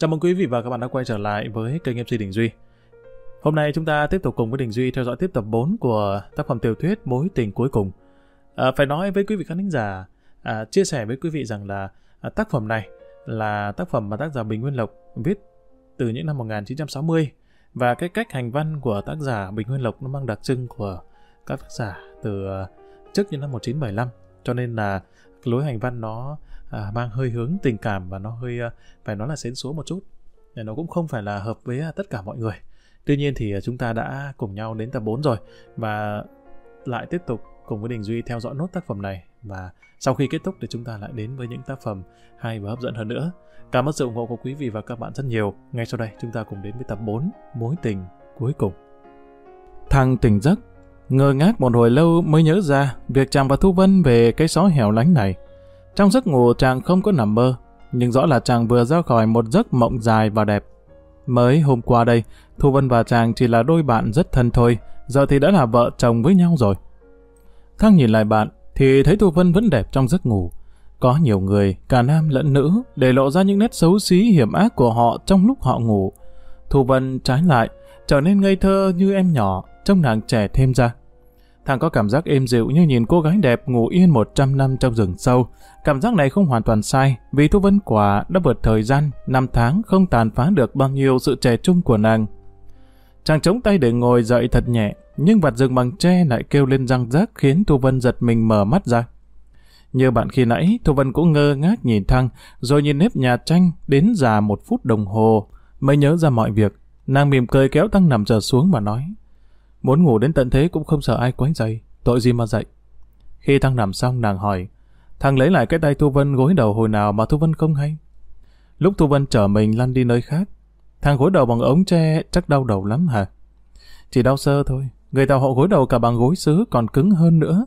Chào mừng quý vị và các bạn đã quay trở lại với kênh MC Đình Duy. Hôm nay chúng ta tiếp tục cùng với Đình Duy theo dõi tiếp tập 4 của tác phẩm tiểu thuyết Mối tình cuối cùng. À, phải nói với quý vị khán thính giả, à, chia sẻ với quý vị rằng là à, tác phẩm này là tác phẩm mà tác giả Bình Nguyên Lộc viết từ những năm 1960 và cái cách hành văn của tác giả Bình Nguyên Lộc nó mang đặc trưng của các tác giả từ à, trước những năm 1975 cho nên là lối hành văn nó à, mang hơi hướng tình cảm và nó hơi à, phải nói là xến số một chút để nó cũng không phải là hợp với à, tất cả mọi người tuy nhiên thì à, chúng ta đã cùng nhau đến tập 4 rồi và lại tiếp tục cùng với Đình Duy theo dõi nốt tác phẩm này và sau khi kết thúc thì chúng ta lại đến với những tác phẩm hay và hấp dẫn hơn nữa. Cảm ơn sự ủng hộ của quý vị và các bạn rất nhiều. Ngay sau đây chúng ta cùng đến với tập 4 Mối tình cuối cùng. Thằng tỉnh giấc, ngơ ngác một hồi lâu mới nhớ ra việc chàng và Thu Vân về cái xó hẻo lánh này. Trong giấc ngủ chàng không có nằm mơ, nhưng rõ là chàng vừa ra khỏi một giấc mộng dài và đẹp. Mới hôm qua đây, Thu Vân và chàng chỉ là đôi bạn rất thân thôi, giờ thì đã là vợ chồng với nhau rồi. Thăng nhìn lại bạn, thì thấy Thu Vân vẫn đẹp trong giấc ngủ. Có nhiều người, cả nam lẫn nữ, để lộ ra những nét xấu xí hiểm ác của họ trong lúc họ ngủ. Thu Vân trái lại, trở nên ngây thơ như em nhỏ, trông nàng trẻ thêm ra. Thằng có cảm giác êm dịu như nhìn cô gái đẹp ngủ yên 100 năm trong rừng sâu. Cảm giác này không hoàn toàn sai, vì Thu Vân quả đã vượt thời gian, năm tháng không tàn phá được bao nhiêu sự trẻ trung của nàng. Chàng chống tay để ngồi dậy thật nhẹ, nhưng vạt rừng bằng tre lại kêu lên răng rác khiến Thu Vân giật mình mở mắt ra. Như bạn khi nãy, Thu Vân cũng ngơ ngác nhìn Thăng, rồi nhìn nếp nhà tranh đến già một phút đồng hồ, mới nhớ ra mọi việc. Nàng mỉm cười kéo Thăng nằm trở xuống và nói, muốn ngủ đến tận thế cũng không sợ ai quấy dậy, tội gì mà dậy. Khi thằng nằm xong, nàng hỏi, thằng lấy lại cái tay Thu Vân gối đầu hồi nào mà Thu Vân không hay. Lúc Thu Vân chở mình lăn đi nơi khác, thằng gối đầu bằng ống tre chắc đau đầu lắm hả? Chỉ đau sơ thôi, người ta họ gối đầu cả bằng gối sứ còn cứng hơn nữa.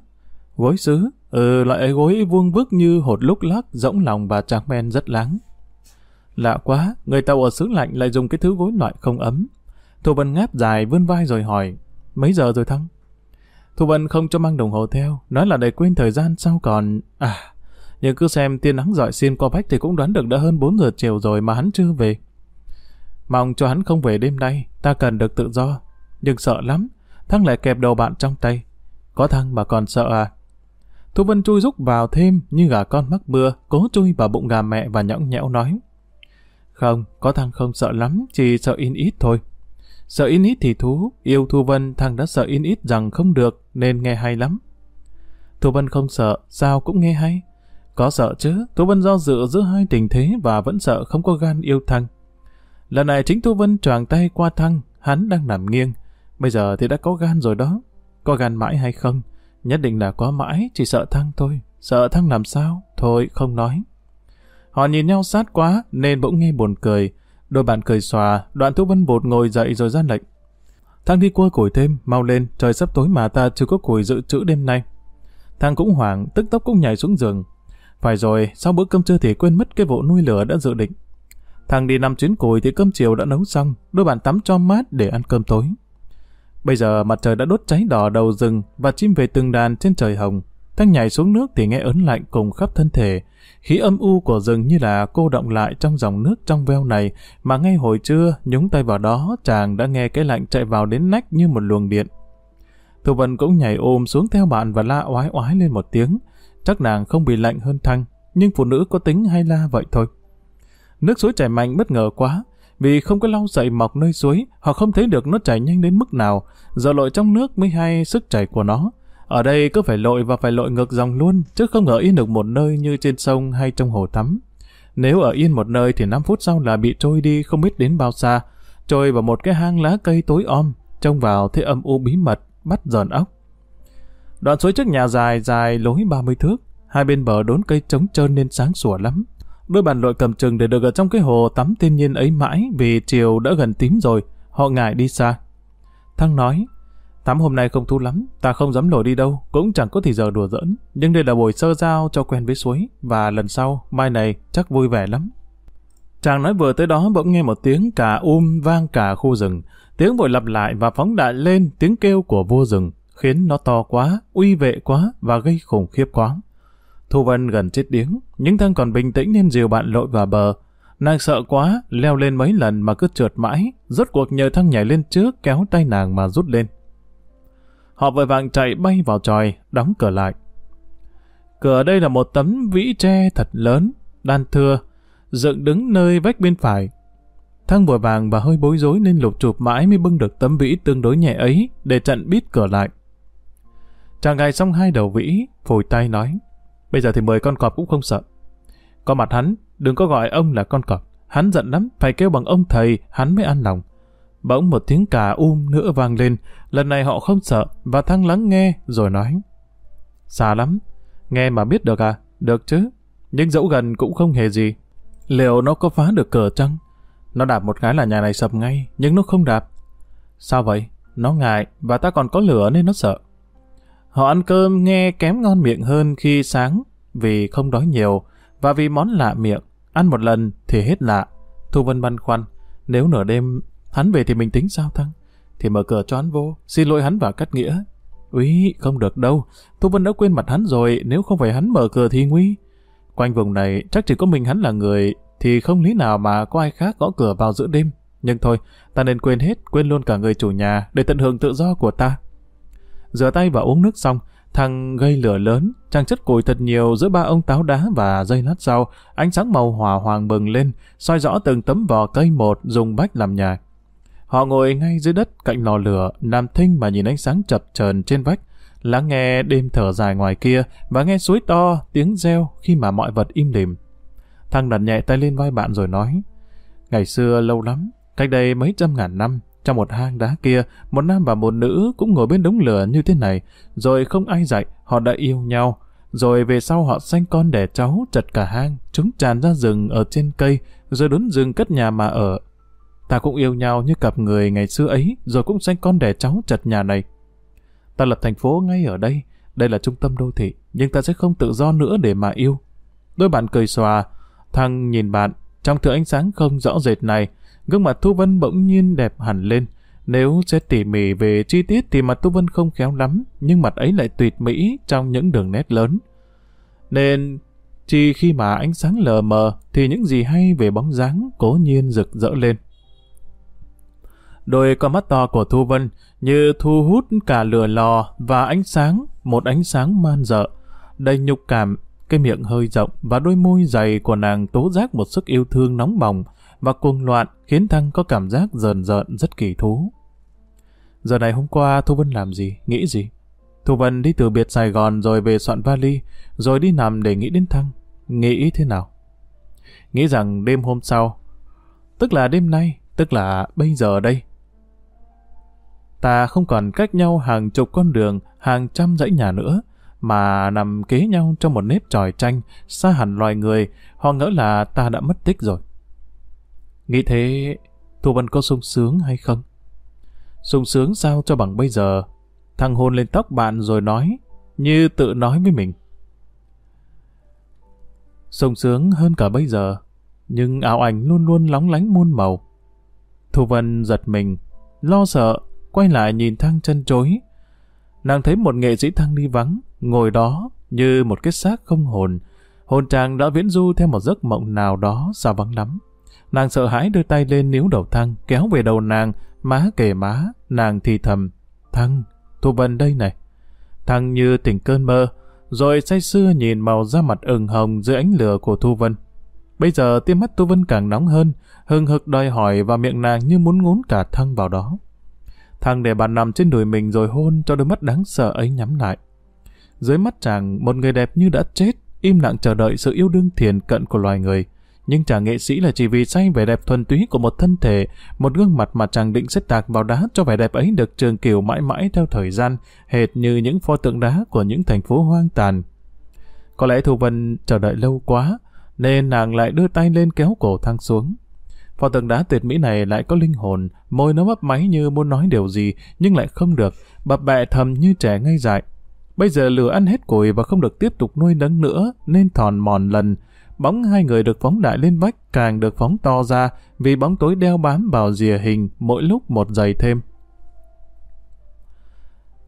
Gối sứ? Ừ, loại gối vuông vức như hột lúc lắc, rỗng lòng và tráng men rất láng. Lạ quá, người tàu ở xứ lạnh lại dùng cái thứ gối loại không ấm. Thu Vân ngáp dài vươn vai rồi hỏi, mấy giờ rồi thắng Thu Vân không cho mang đồng hồ theo, nói là để quên thời gian sau còn... À, nhưng cứ xem tiên nắng dọi xiên qua vách thì cũng đoán được đã hơn 4 giờ chiều rồi mà hắn chưa về. Mong cho hắn không về đêm nay, ta cần được tự do. Nhưng sợ lắm, Thăng lại kẹp đầu bạn trong tay. Có Thăng mà còn sợ à? Thu Vân chui rúc vào thêm như gà con mắc mưa, cố chui vào bụng gà mẹ và nhõng nhẽo nói. Không, có Thăng không sợ lắm, chỉ sợ in ít thôi. Sợ in ít thì thú, yêu Thu Vân Thăng đã sợ in ít rằng không được nên nghe hay lắm. Thu Vân không sợ, sao cũng nghe hay. Có sợ chứ, Thu Vân do dự giữa hai tình thế và vẫn sợ không có gan yêu Thăng. Lần này chính Thu Vân choàng tay qua Thăng, hắn đang nằm nghiêng. Bây giờ thì đã có gan rồi đó. Có gan mãi hay không? Nhất định là có mãi, chỉ sợ Thăng thôi. Sợ Thăng làm sao? Thôi, không nói. Họ nhìn nhau sát quá nên bỗng nghe buồn cười. Đôi bạn cười xòa, đoạn Thu Vân bột ngồi dậy rồi ra lệnh. Thằng đi cua củi thêm, mau lên, trời sắp tối mà ta chưa có củi dự trữ đêm nay. Thằng cũng hoảng, tức tốc cũng nhảy xuống giường. Phải rồi, sau bữa cơm trưa thì quên mất cái vụ nuôi lửa đã dự định. Thằng đi nằm chuyến củi thì cơm chiều đã nấu xong, đôi bạn tắm cho mát để ăn cơm tối. Bây giờ mặt trời đã đốt cháy đỏ đầu rừng và chim về từng đàn trên trời hồng. Thằng nhảy xuống nước thì nghe ớn lạnh cùng khắp thân thể. Khí âm u của rừng như là cô động lại trong dòng nước trong veo này mà ngay hồi trưa nhúng tay vào đó chàng đã nghe cái lạnh chạy vào đến nách như một luồng điện. Thu Vân cũng nhảy ôm xuống theo bạn và la oái oái lên một tiếng. Chắc nàng không bị lạnh hơn Thăng, nhưng phụ nữ có tính hay la vậy thôi. Nước suối chảy mạnh bất ngờ quá, vì không có lau dậy mọc nơi suối, họ không thấy được nó chảy nhanh đến mức nào, giờ lội trong nước mới hay sức chảy của nó. Ở đây cứ phải lội và phải lội ngược dòng luôn, chứ không ở yên được một nơi như trên sông hay trong hồ tắm. Nếu ở yên một nơi thì 5 phút sau là bị trôi đi không biết đến bao xa, trôi vào một cái hang lá cây tối om, trông vào thế âm u bí mật, bắt giòn óc. Đoạn suối trước nhà dài dài lối 30 thước, hai bên bờ đốn cây trống trơn nên sáng sủa lắm. Đôi bàn lội cầm chừng để được ở trong cái hồ tắm thiên nhiên ấy mãi vì chiều đã gần tím rồi, họ ngại đi xa. Thăng nói, Thám hôm nay không thu lắm, ta không dám lội đi đâu, cũng chẳng có thì giờ đùa giỡn, nhưng đây là buổi sơ giao cho quen với suối, và lần sau, mai này chắc vui vẻ lắm. Chàng nói vừa tới đó bỗng nghe một tiếng cả um vang cả khu rừng, tiếng vội lặp lại và phóng đại lên tiếng kêu của vua rừng, khiến nó to quá, uy vệ quá và gây khủng khiếp quá. Thu Vân gần chết điếng, nhưng thân còn bình tĩnh nên dìu bạn lội vào bờ. Nàng sợ quá, leo lên mấy lần mà cứ trượt mãi, rốt cuộc nhờ thăng nhảy lên trước kéo tay nàng mà rút lên. Họ vội vàng chạy bay vào tròi, đóng cửa lại. Cửa đây là một tấm vĩ tre thật lớn, đan thưa, dựng đứng nơi vách bên phải. Thăng vội vàng và hơi bối rối nên lục chụp mãi mới bưng được tấm vĩ tương đối nhẹ ấy để chặn bít cửa lại. Chàng gài xong hai đầu vĩ, phổi tay nói, bây giờ thì mời con cọp cũng không sợ. Có mặt hắn, đừng có gọi ông là con cọp. Hắn giận lắm, phải kêu bằng ông thầy, hắn mới an lòng. Bỗng một tiếng cà um nữa vang lên, lần này họ không sợ, và thăng lắng nghe, rồi nói. Xa lắm, nghe mà biết được à? Được chứ, nhưng dẫu gần cũng không hề gì. Liệu nó có phá được cửa chăng? Nó đạp một cái là nhà này sập ngay, nhưng nó không đạp. Sao vậy? Nó ngại, và ta còn có lửa nên nó sợ. Họ ăn cơm nghe kém ngon miệng hơn khi sáng, vì không đói nhiều, và vì món lạ miệng, ăn một lần thì hết lạ. Thu Vân băn khoăn, nếu nửa đêm hắn về thì mình tính sao thăng? Thì mở cửa cho hắn vô, xin lỗi hắn và cắt nghĩa. Úi, không được đâu, Thu Vân đã quên mặt hắn rồi, nếu không phải hắn mở cửa thì nguy. Quanh vùng này chắc chỉ có mình hắn là người, thì không lý nào mà có ai khác gõ cửa vào giữa đêm. Nhưng thôi, ta nên quên hết, quên luôn cả người chủ nhà, để tận hưởng tự do của ta. Rửa tay và uống nước xong, thằng gây lửa lớn, chàng chất củi thật nhiều giữa ba ông táo đá và dây lát sau, ánh sáng màu hỏa hoàng bừng lên, soi rõ từng tấm vò cây một dùng bách làm nhà. Họ ngồi ngay dưới đất cạnh lò lửa, nằm thinh mà nhìn ánh sáng chập chờn trên vách, lắng nghe đêm thở dài ngoài kia và nghe suối to, tiếng reo khi mà mọi vật im lìm. Thằng đặt nhẹ tay lên vai bạn rồi nói, ngày xưa lâu lắm, cách đây mấy trăm ngàn năm, trong một hang đá kia, một nam và một nữ cũng ngồi bên đống lửa như thế này, rồi không ai dạy, họ đã yêu nhau. Rồi về sau họ sanh con đẻ cháu chật cả hang, chúng tràn ra rừng ở trên cây, rồi đốn rừng cất nhà mà ở. Ta cũng yêu nhau như cặp người ngày xưa ấy, rồi cũng sanh con đẻ cháu chật nhà này. Ta lập thành phố ngay ở đây, đây là trung tâm đô thị, nhưng ta sẽ không tự do nữa để mà yêu. Đôi bạn cười xòa, thằng nhìn bạn, trong thứ ánh sáng không rõ rệt này, gương mặt Thu Vân bỗng nhiên đẹp hẳn lên. Nếu xét tỉ mỉ về chi tiết thì mặt Thu Vân không khéo lắm, nhưng mặt ấy lại tuyệt mỹ trong những đường nét lớn. Nên chỉ khi mà ánh sáng lờ mờ thì những gì hay về bóng dáng cố nhiên rực rỡ lên. Đôi con mắt to của Thu Vân như thu hút cả lửa lò và ánh sáng, một ánh sáng man dợ, đầy nhục cảm, cái miệng hơi rộng và đôi môi dày của nàng tố giác một sức yêu thương nóng bỏng và cuồng loạn khiến Thăng có cảm giác rờn rợn rất kỳ thú. Giờ này hôm qua Thu Vân làm gì, nghĩ gì? Thu Vân đi từ biệt Sài Gòn rồi về soạn vali, rồi đi nằm để nghĩ đến Thăng. Nghĩ thế nào? Nghĩ rằng đêm hôm sau, tức là đêm nay, tức là bây giờ đây. Ta không còn cách nhau hàng chục con đường, hàng trăm dãy nhà nữa, mà nằm kế nhau trong một nếp tròi tranh, xa hẳn loài người, họ ngỡ là ta đã mất tích rồi. Nghĩ thế, Thu Vân có sung sướng hay không? sung sướng sao cho bằng bây giờ? Thằng hôn lên tóc bạn rồi nói, như tự nói với mình. sung sướng hơn cả bây giờ, nhưng ảo ảnh luôn luôn lóng lánh muôn màu. Thu Vân giật mình, lo sợ, quay lại nhìn thang chân chối. Nàng thấy một nghệ sĩ thăng đi vắng, ngồi đó như một cái xác không hồn. Hồn chàng đã viễn du theo một giấc mộng nào đó xa vắng lắm. Nàng sợ hãi đưa tay lên níu đầu Thăng, kéo về đầu nàng, má kề má, nàng thì thầm. Thăng, Thu Vân đây này. Thăng như tỉnh cơn mơ, rồi say sưa nhìn màu da mặt ửng hồng dưới ánh lửa của Thu Vân. Bây giờ tim mắt Thu Vân càng nóng hơn, hừng hực đòi hỏi và miệng nàng như muốn ngốn cả Thăng vào đó. Thằng để bạn nằm trên đùi mình rồi hôn cho đôi mắt đáng sợ ấy nhắm lại. Dưới mắt chàng, một người đẹp như đã chết, im lặng chờ đợi sự yêu đương thiền cận của loài người nhưng chàng nghệ sĩ là chỉ vì say vẻ đẹp thuần túy của một thân thể, một gương mặt mà chàng định xếp tạc vào đá cho vẻ đẹp ấy được trường kiều mãi mãi theo thời gian, hệt như những pho tượng đá của những thành phố hoang tàn. Có lẽ Thu Vân chờ đợi lâu quá, nên nàng lại đưa tay lên kéo cổ thang xuống. Pho tượng đá tuyệt mỹ này lại có linh hồn, môi nó mấp máy như muốn nói điều gì, nhưng lại không được, bập bẹ thầm như trẻ ngây dại. Bây giờ lửa ăn hết củi và không được tiếp tục nuôi nấng nữa, nên thòn mòn lần, bóng hai người được phóng đại lên vách càng được phóng to ra vì bóng tối đeo bám vào rìa hình mỗi lúc một dày thêm.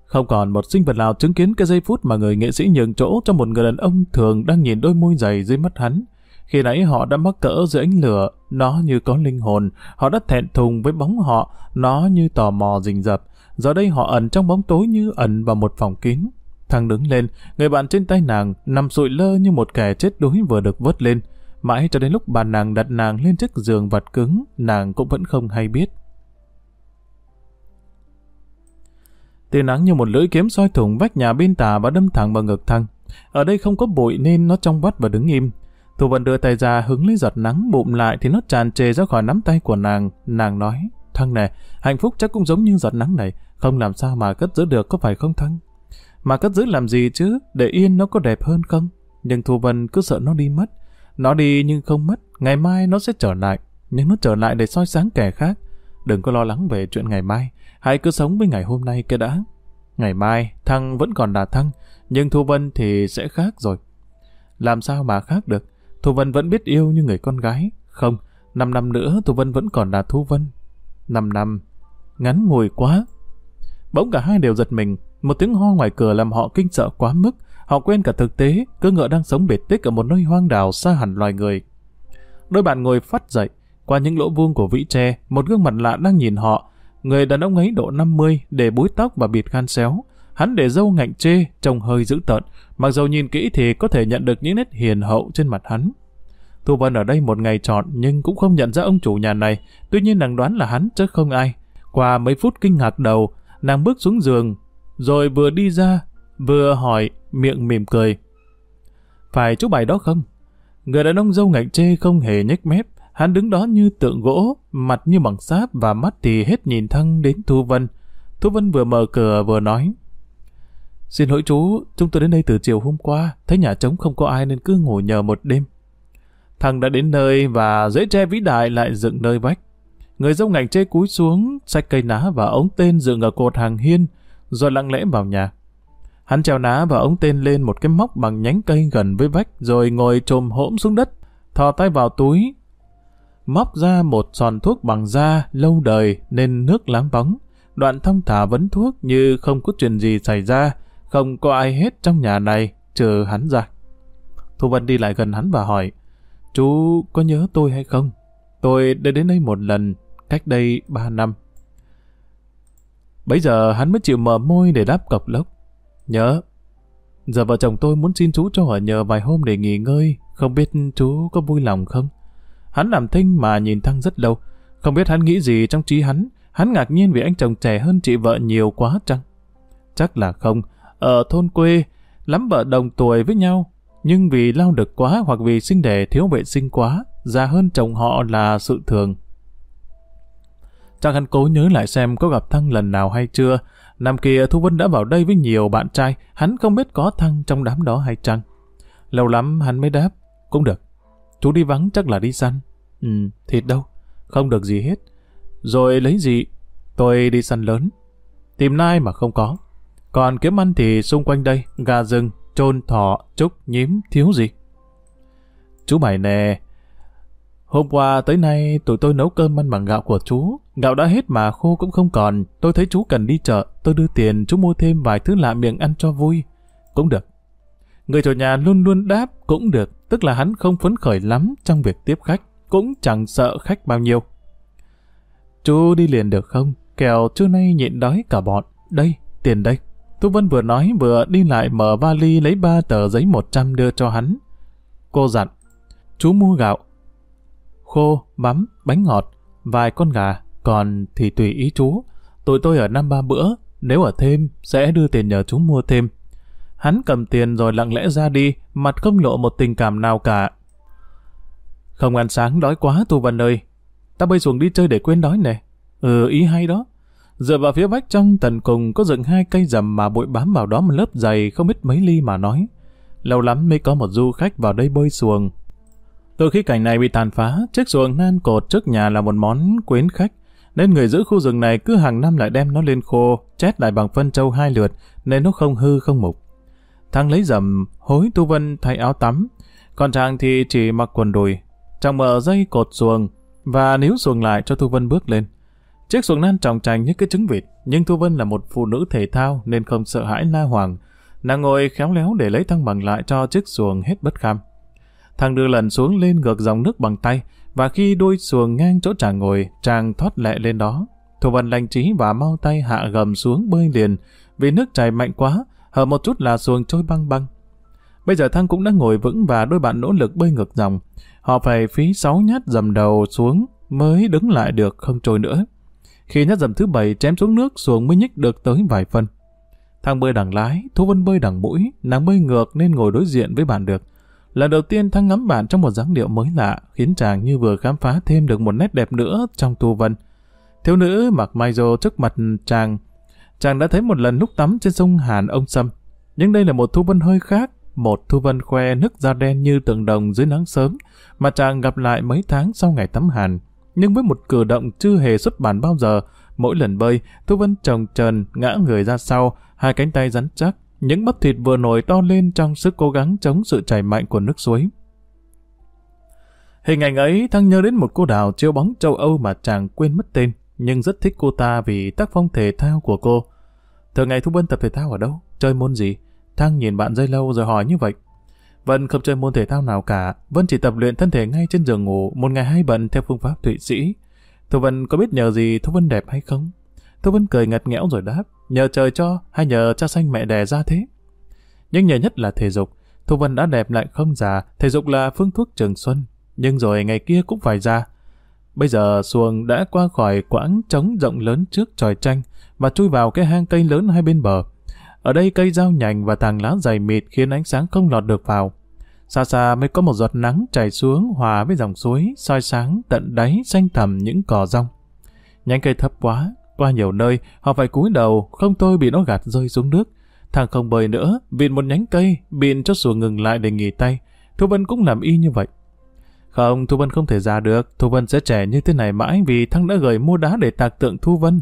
Không còn một sinh vật nào chứng kiến cái giây phút mà người nghệ sĩ nhường chỗ cho một người đàn ông thường đang nhìn đôi môi dày dưới mắt hắn. Khi nãy họ đã mắc cỡ giữa ánh lửa, nó như có linh hồn. Họ đã thẹn thùng với bóng họ, nó như tò mò rình rập. Giờ đây họ ẩn trong bóng tối như ẩn vào một phòng kín. Thằng đứng lên, người bạn trên tay nàng nằm sụi lơ như một kẻ chết đuối vừa được vớt lên. Mãi cho đến lúc bà nàng đặt nàng lên chiếc giường vật cứng, nàng cũng vẫn không hay biết. Tia nắng như một lưỡi kiếm soi thủng vách nhà bên tà và đâm thẳng vào ngực thăng. Ở đây không có bụi nên nó trong vắt và đứng im. Thu Vân đưa tay ra hứng lấy giọt nắng bụm lại thì nó tràn trề ra khỏi nắm tay của nàng. Nàng nói, Thăng nè, hạnh phúc chắc cũng giống như giọt nắng này, không làm sao mà cất giữ được có phải không Thăng? Mà cất giữ làm gì chứ, để yên nó có đẹp hơn không? Nhưng Thu Vân cứ sợ nó đi mất. Nó đi nhưng không mất, ngày mai nó sẽ trở lại. Nhưng nó trở lại để soi sáng kẻ khác. Đừng có lo lắng về chuyện ngày mai, hãy cứ sống với ngày hôm nay kia đã. Ngày mai, Thăng vẫn còn là Thăng, nhưng Thu Vân thì sẽ khác rồi. Làm sao mà khác được? Thu Vân vẫn biết yêu như người con gái. Không, năm năm nữa Thu Vân vẫn còn là Thu Vân. Năm năm, ngắn ngủi quá. Bỗng cả hai đều giật mình, một tiếng ho ngoài cửa làm họ kinh sợ quá mức. Họ quên cả thực tế, cơ ngựa đang sống biệt tích ở một nơi hoang đảo xa hẳn loài người. Đôi bạn ngồi phát dậy, qua những lỗ vuông của vĩ tre, một gương mặt lạ đang nhìn họ. Người đàn ông ấy độ 50, để búi tóc và bịt khăn xéo. Hắn để râu ngạnh chê, trông hơi dữ tợn. Mặc dù nhìn kỹ thì có thể nhận được những nét hiền hậu trên mặt hắn. Thu Vân ở đây một ngày trọn nhưng cũng không nhận ra ông chủ nhà này. Tuy nhiên nàng đoán là hắn chứ không ai. Qua mấy phút kinh ngạc đầu, nàng bước xuống giường, rồi vừa đi ra, vừa hỏi, miệng mỉm cười. Phải chú bài đó không? Người đàn ông dâu ngạnh chê không hề nhếch mép, hắn đứng đó như tượng gỗ, mặt như bằng sáp và mắt thì hết nhìn thăng đến Thu Vân. Thu Vân vừa mở cửa vừa nói. Xin lỗi chú, chúng tôi đến đây từ chiều hôm qua, thấy nhà trống không có ai nên cứ ngủ nhờ một đêm. Thằng đã đến nơi và dễ tre vĩ đại lại dựng nơi vách. Người dâu ngành chê cúi xuống, xách cây ná và ống tên dựng ở cột hàng hiên, rồi lặng lẽ vào nhà. Hắn treo ná và ống tên lên một cái móc bằng nhánh cây gần với vách, rồi ngồi trồm hỗm xuống đất, thò tay vào túi, móc ra một sòn thuốc bằng da lâu đời nên nước láng bóng. Đoạn thông thả vấn thuốc như không có chuyện gì xảy ra, không có ai hết trong nhà này, trừ hắn ra. Thu Vân đi lại gần hắn và hỏi, chú có nhớ tôi hay không? Tôi đã đến đây một lần, cách đây ba năm. Bây giờ hắn mới chịu mở môi để đáp cọc lốc. Nhớ, giờ vợ chồng tôi muốn xin chú cho ở nhờ vài hôm để nghỉ ngơi, không biết chú có vui lòng không? Hắn làm thinh mà nhìn Thăng rất lâu, không biết hắn nghĩ gì trong trí hắn, hắn ngạc nhiên vì anh chồng trẻ hơn chị vợ nhiều quá chăng? Chắc là không, ở thôn quê, lắm vợ đồng tuổi với nhau, nhưng vì lao lực quá hoặc vì sinh đẻ thiếu vệ sinh quá, già hơn chồng họ là sự thường. Trang hắn cố nhớ lại xem có gặp Thăng lần nào hay chưa. Năm kia Thu Vân đã vào đây với nhiều bạn trai, hắn không biết có Thăng trong đám đó hay chăng. Lâu lắm hắn mới đáp, cũng được. Chú đi vắng chắc là đi săn. Ừ, thịt đâu, không được gì hết. Rồi lấy gì? Tôi đi săn lớn. Tìm nai mà không có. Còn kiếm ăn thì xung quanh đây, gà rừng, trôn, thỏ, trúc, nhím, thiếu gì? Chú mày nè, hôm qua tới nay tụi tôi nấu cơm ăn bằng gạo của chú. Gạo đã hết mà khô cũng không còn. Tôi thấy chú cần đi chợ, tôi đưa tiền chú mua thêm vài thứ lạ miệng ăn cho vui. Cũng được. Người chủ nhà luôn luôn đáp cũng được, tức là hắn không phấn khởi lắm trong việc tiếp khách, cũng chẳng sợ khách bao nhiêu. Chú đi liền được không? Kèo trưa nay nhịn đói cả bọn. Đây, tiền đây. Thu Vân vừa nói vừa đi lại mở vali lấy ba tờ giấy 100 đưa cho hắn. Cô dặn, chú mua gạo, khô, mắm, bánh ngọt, vài con gà, còn thì tùy ý chú. Tụi tôi ở năm ba bữa, nếu ở thêm, sẽ đưa tiền nhờ chú mua thêm. Hắn cầm tiền rồi lặng lẽ ra đi, mặt không lộ một tình cảm nào cả. Không ăn sáng đói quá Thu Vân ơi. Ta bơi xuống đi chơi để quên đói nè. Ừ, ý hay đó. Dựa vào phía vách trong tận cùng có dựng hai cây rầm mà bụi bám vào đó một lớp dày không biết mấy ly mà nói. Lâu lắm mới có một du khách vào đây bơi xuồng. Từ khi cảnh này bị tàn phá, chiếc xuồng nan cột trước nhà là một món quyến khách, nên người giữ khu rừng này cứ hàng năm lại đem nó lên khô, chét lại bằng phân trâu hai lượt, nên nó không hư không mục. Thằng lấy dầm, hối Tu Vân thay áo tắm, còn chàng thì chỉ mặc quần đùi. Chàng mở dây cột xuồng, và níu xuồng lại cho Tu Vân bước lên. Chiếc xuồng nan trọng trành như cái trứng vịt, nhưng Thu Vân là một phụ nữ thể thao nên không sợ hãi la hoàng. Nàng ngồi khéo léo để lấy thăng bằng lại cho chiếc xuồng hết bất kham. Thằng đưa lần xuống lên ngược dòng nước bằng tay, và khi đuôi xuồng ngang chỗ chàng ngồi, chàng thoát lẹ lên đó. Thu Vân lành trí và mau tay hạ gầm xuống bơi liền, vì nước chảy mạnh quá, hở một chút là xuồng trôi băng băng. Bây giờ Thăng cũng đã ngồi vững và đôi bạn nỗ lực bơi ngược dòng. Họ phải phí sáu nhát dầm đầu xuống mới đứng lại được không trôi nữa. Khi nhát dầm thứ bảy chém xuống nước, xuồng mới nhích được tới vài phân. Thang bơi đằng lái, Thu Vân bơi đằng mũi, nàng bơi ngược nên ngồi đối diện với bạn được. Lần đầu tiên Thăng ngắm bạn trong một dáng điệu mới lạ, khiến chàng như vừa khám phá thêm được một nét đẹp nữa trong Thu Vân. Thiếu nữ mặc mai rô trước mặt chàng, chàng đã thấy một lần lúc tắm trên sông Hàn ông Sâm. Nhưng đây là một Thu Vân hơi khác, một Thu Vân khoe nước da đen như tượng đồng dưới nắng sớm, mà chàng gặp lại mấy tháng sau ngày tắm Hàn. Nhưng với một cử động chưa hề xuất bản bao giờ, mỗi lần bơi, Thu Vân trồng trần, ngã người ra sau, hai cánh tay rắn chắc, những bắp thịt vừa nổi to lên trong sức cố gắng chống sự chảy mạnh của nước suối. Hình ảnh ấy thăng nhớ đến một cô đào chiếu bóng châu Âu mà chàng quên mất tên, nhưng rất thích cô ta vì tác phong thể thao của cô. Thường ngày Thu Vân tập thể thao ở đâu? Chơi môn gì? Thăng nhìn bạn dây lâu rồi hỏi như vậy. Vân không chơi môn thể thao nào cả, Vân chỉ tập luyện thân thể ngay trên giường ngủ, một ngày hai bận theo phương pháp Thụy Sĩ. Thu Vân có biết nhờ gì Thu Vân đẹp hay không? Thu Vân cười ngặt nghẽo rồi đáp, nhờ trời cho hay nhờ cha xanh mẹ đẻ ra thế? Nhưng nhờ nhất là thể dục, Thu Vân đã đẹp lại không già, thể dục là phương thuốc trường xuân, nhưng rồi ngày kia cũng phải ra. Bây giờ xuồng đã qua khỏi quãng trống rộng lớn trước tròi tranh và chui vào cái hang cây lớn hai bên bờ. Ở đây cây dao nhành và tàng lá dày mịt khiến ánh sáng không lọt được vào. Xa xa mới có một giọt nắng chảy xuống hòa với dòng suối, soi sáng tận đáy xanh thẳm những cỏ rong. Nhánh cây thấp quá, qua nhiều nơi họ phải cúi đầu, không tôi bị nó gạt rơi xuống nước. Thằng không bơi nữa, vịn một nhánh cây, bịn cho xuồng ngừng lại để nghỉ tay. Thu Vân cũng làm y như vậy. Không, Thu Vân không thể ra được, Thu Vân sẽ trẻ như thế này mãi vì thằng đã gửi mua đá để tạc tượng Thu Vân.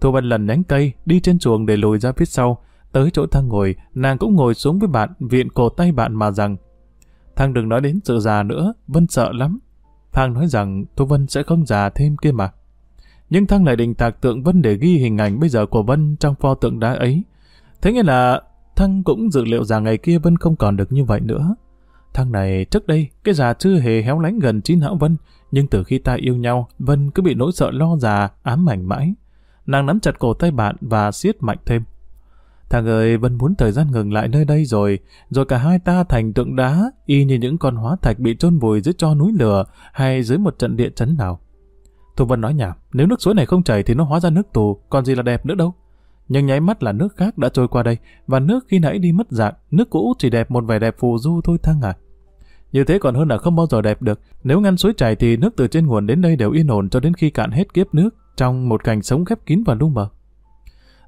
Thu Vân lần nhánh cây, đi trên chuồng để lùi ra phía sau, tới chỗ thằng ngồi, nàng cũng ngồi xuống với bạn, viện cổ tay bạn mà rằng Thằng đừng nói đến sự già nữa, Vân sợ lắm. Thằng nói rằng Thu Vân sẽ không già thêm kia mà. Nhưng thang lại định tạc tượng Vân để ghi hình ảnh bây giờ của Vân trong pho tượng đá ấy. Thế nghĩa là Thăng cũng dự liệu rằng ngày kia Vân không còn được như vậy nữa. Thằng này trước đây, cái già chưa hề héo lánh gần chín hão Vân, nhưng từ khi ta yêu nhau, Vân cứ bị nỗi sợ lo già, ám ảnh mãi. Nàng nắm chặt cổ tay bạn và siết mạnh thêm. Thằng ơi, vẫn muốn thời gian ngừng lại nơi đây rồi, rồi cả hai ta thành tượng đá, y như những con hóa thạch bị chôn vùi dưới cho núi lửa hay dưới một trận địa chấn nào. Thu Vân nói nhảm, nếu nước suối này không chảy thì nó hóa ra nước tù, còn gì là đẹp nữa đâu. Nhưng nháy mắt là nước khác đã trôi qua đây, và nước khi nãy đi mất dạng, nước cũ chỉ đẹp một vẻ đẹp phù du thôi thăng à. Như thế còn hơn là không bao giờ đẹp được. Nếu ngăn suối chảy thì nước từ trên nguồn đến đây đều yên ổn cho đến khi cạn hết kiếp nước, trong một cảnh sống khép kín và lu mờ.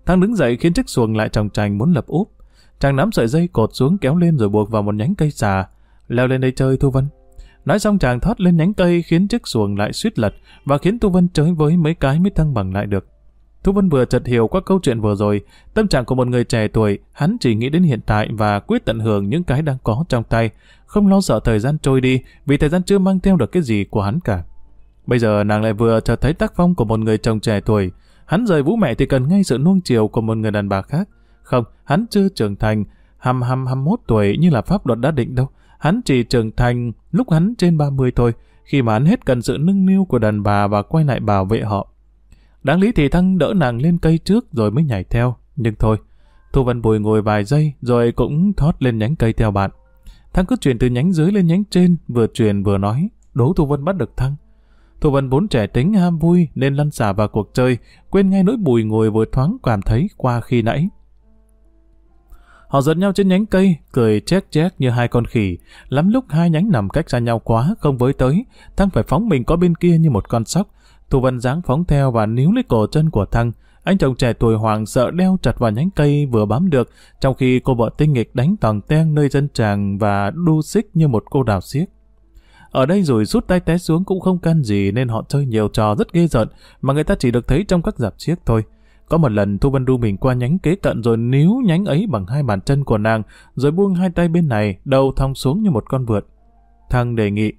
Thăng đứng dậy khiến chiếc xuồng lại tròng trành muốn lập úp. Chàng nắm sợi dây cột xuống kéo lên rồi buộc vào một nhánh cây xà. Leo lên đây chơi Thu Vân. Nói xong chàng thoát lên nhánh cây khiến chiếc xuồng lại suýt lật và khiến Thu Vân chơi với mấy cái mới thăng bằng lại được. Thu Vân vừa chợt hiểu qua câu chuyện vừa rồi, tâm trạng của một người trẻ tuổi, hắn chỉ nghĩ đến hiện tại và quyết tận hưởng những cái đang có trong tay, không lo sợ thời gian trôi đi vì thời gian chưa mang theo được cái gì của hắn cả. Bây giờ nàng lại vừa chợt thấy tác phong của một người chồng trẻ tuổi, hắn rời vũ mẹ thì cần ngay sự nuông chiều của một người đàn bà khác. Không, hắn chưa trưởng thành, hăm hăm hăm mốt tuổi như là pháp luật đã định đâu. Hắn chỉ trưởng thành lúc hắn trên 30 thôi, khi mà hắn hết cần sự nâng niu của đàn bà và quay lại bảo vệ họ. Đáng lý thì Thăng đỡ nàng lên cây trước rồi mới nhảy theo, nhưng thôi. Thu Văn Bùi ngồi vài giây rồi cũng thoát lên nhánh cây theo bạn. Thăng cứ chuyển từ nhánh dưới lên nhánh trên, vừa truyền vừa nói, đố Thu Vân bắt được Thăng. Thu Vân vốn trẻ tính ham vui nên lăn xả vào cuộc chơi, quên ngay nỗi bùi ngồi vừa thoáng cảm thấy qua khi nãy. Họ giật nhau trên nhánh cây, cười chét chét như hai con khỉ. Lắm lúc hai nhánh nằm cách xa nhau quá, không với tới. Thăng phải phóng mình có bên kia như một con sóc. Thu Vân dáng phóng theo và níu lấy cổ chân của Thăng. Anh chồng trẻ tuổi hoàng sợ đeo chặt vào nhánh cây vừa bám được, trong khi cô vợ tinh nghịch đánh toàn ten nơi chân tràng và đu xích như một cô đào xiếc. Ở đây rồi rút tay té xuống cũng không can gì nên họ chơi nhiều trò rất ghê giận mà người ta chỉ được thấy trong các dạp chiếc thôi. Có một lần Thu Vân du mình qua nhánh kế cận rồi níu nhánh ấy bằng hai bàn chân của nàng rồi buông hai tay bên này đầu thong xuống như một con vượt. Thăng đề nghị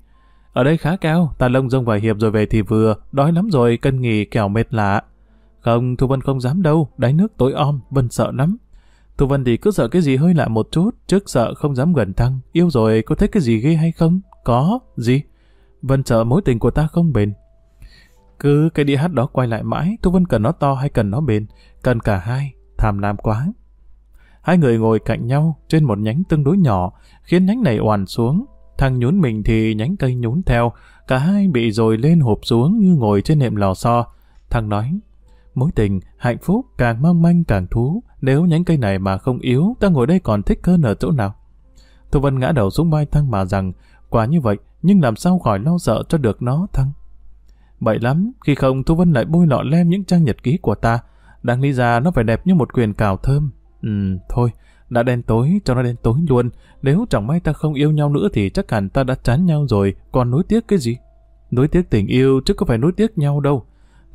ở đây khá cao, ta lông rông vài hiệp rồi về thì vừa, đói lắm rồi, cân nghỉ kẻo mệt lạ. Không, Thu Vân không dám đâu, đáy nước tối om, Vân sợ lắm. Thu Vân thì cứ sợ cái gì hơi lạ một chút, trước sợ không dám gần Thăng. Yêu rồi có thấy cái gì ghê hay không? Có, gì? Vân sợ mối tình của ta không bền. Cứ cái đĩa hát đó quay lại mãi, Thu Vân cần nó to hay cần nó bền? Cần cả hai, tham lam quá. Hai người ngồi cạnh nhau trên một nhánh tương đối nhỏ, khiến nhánh này oàn xuống. Thằng nhún mình thì nhánh cây nhún theo, cả hai bị rồi lên hộp xuống như ngồi trên nệm lò xo. Thằng nói, mối tình, hạnh phúc càng mong manh càng thú, nếu nhánh cây này mà không yếu, ta ngồi đây còn thích hơn ở chỗ nào. Thu Vân ngã đầu xuống vai Thăng mà rằng, quả như vậy, nhưng làm sao khỏi lo sợ cho được nó Thăng. Bậy lắm, khi không Thu Vân lại bôi lọ lem những trang nhật ký của ta. Đáng lý ra nó phải đẹp như một quyền cào thơm. Ừ, thôi, đã đen tối, cho nó đen tối luôn. Nếu chẳng may ta không yêu nhau nữa thì chắc hẳn ta đã chán nhau rồi, còn nối tiếc cái gì? Nối tiếc tình yêu chứ có phải nối tiếc nhau đâu.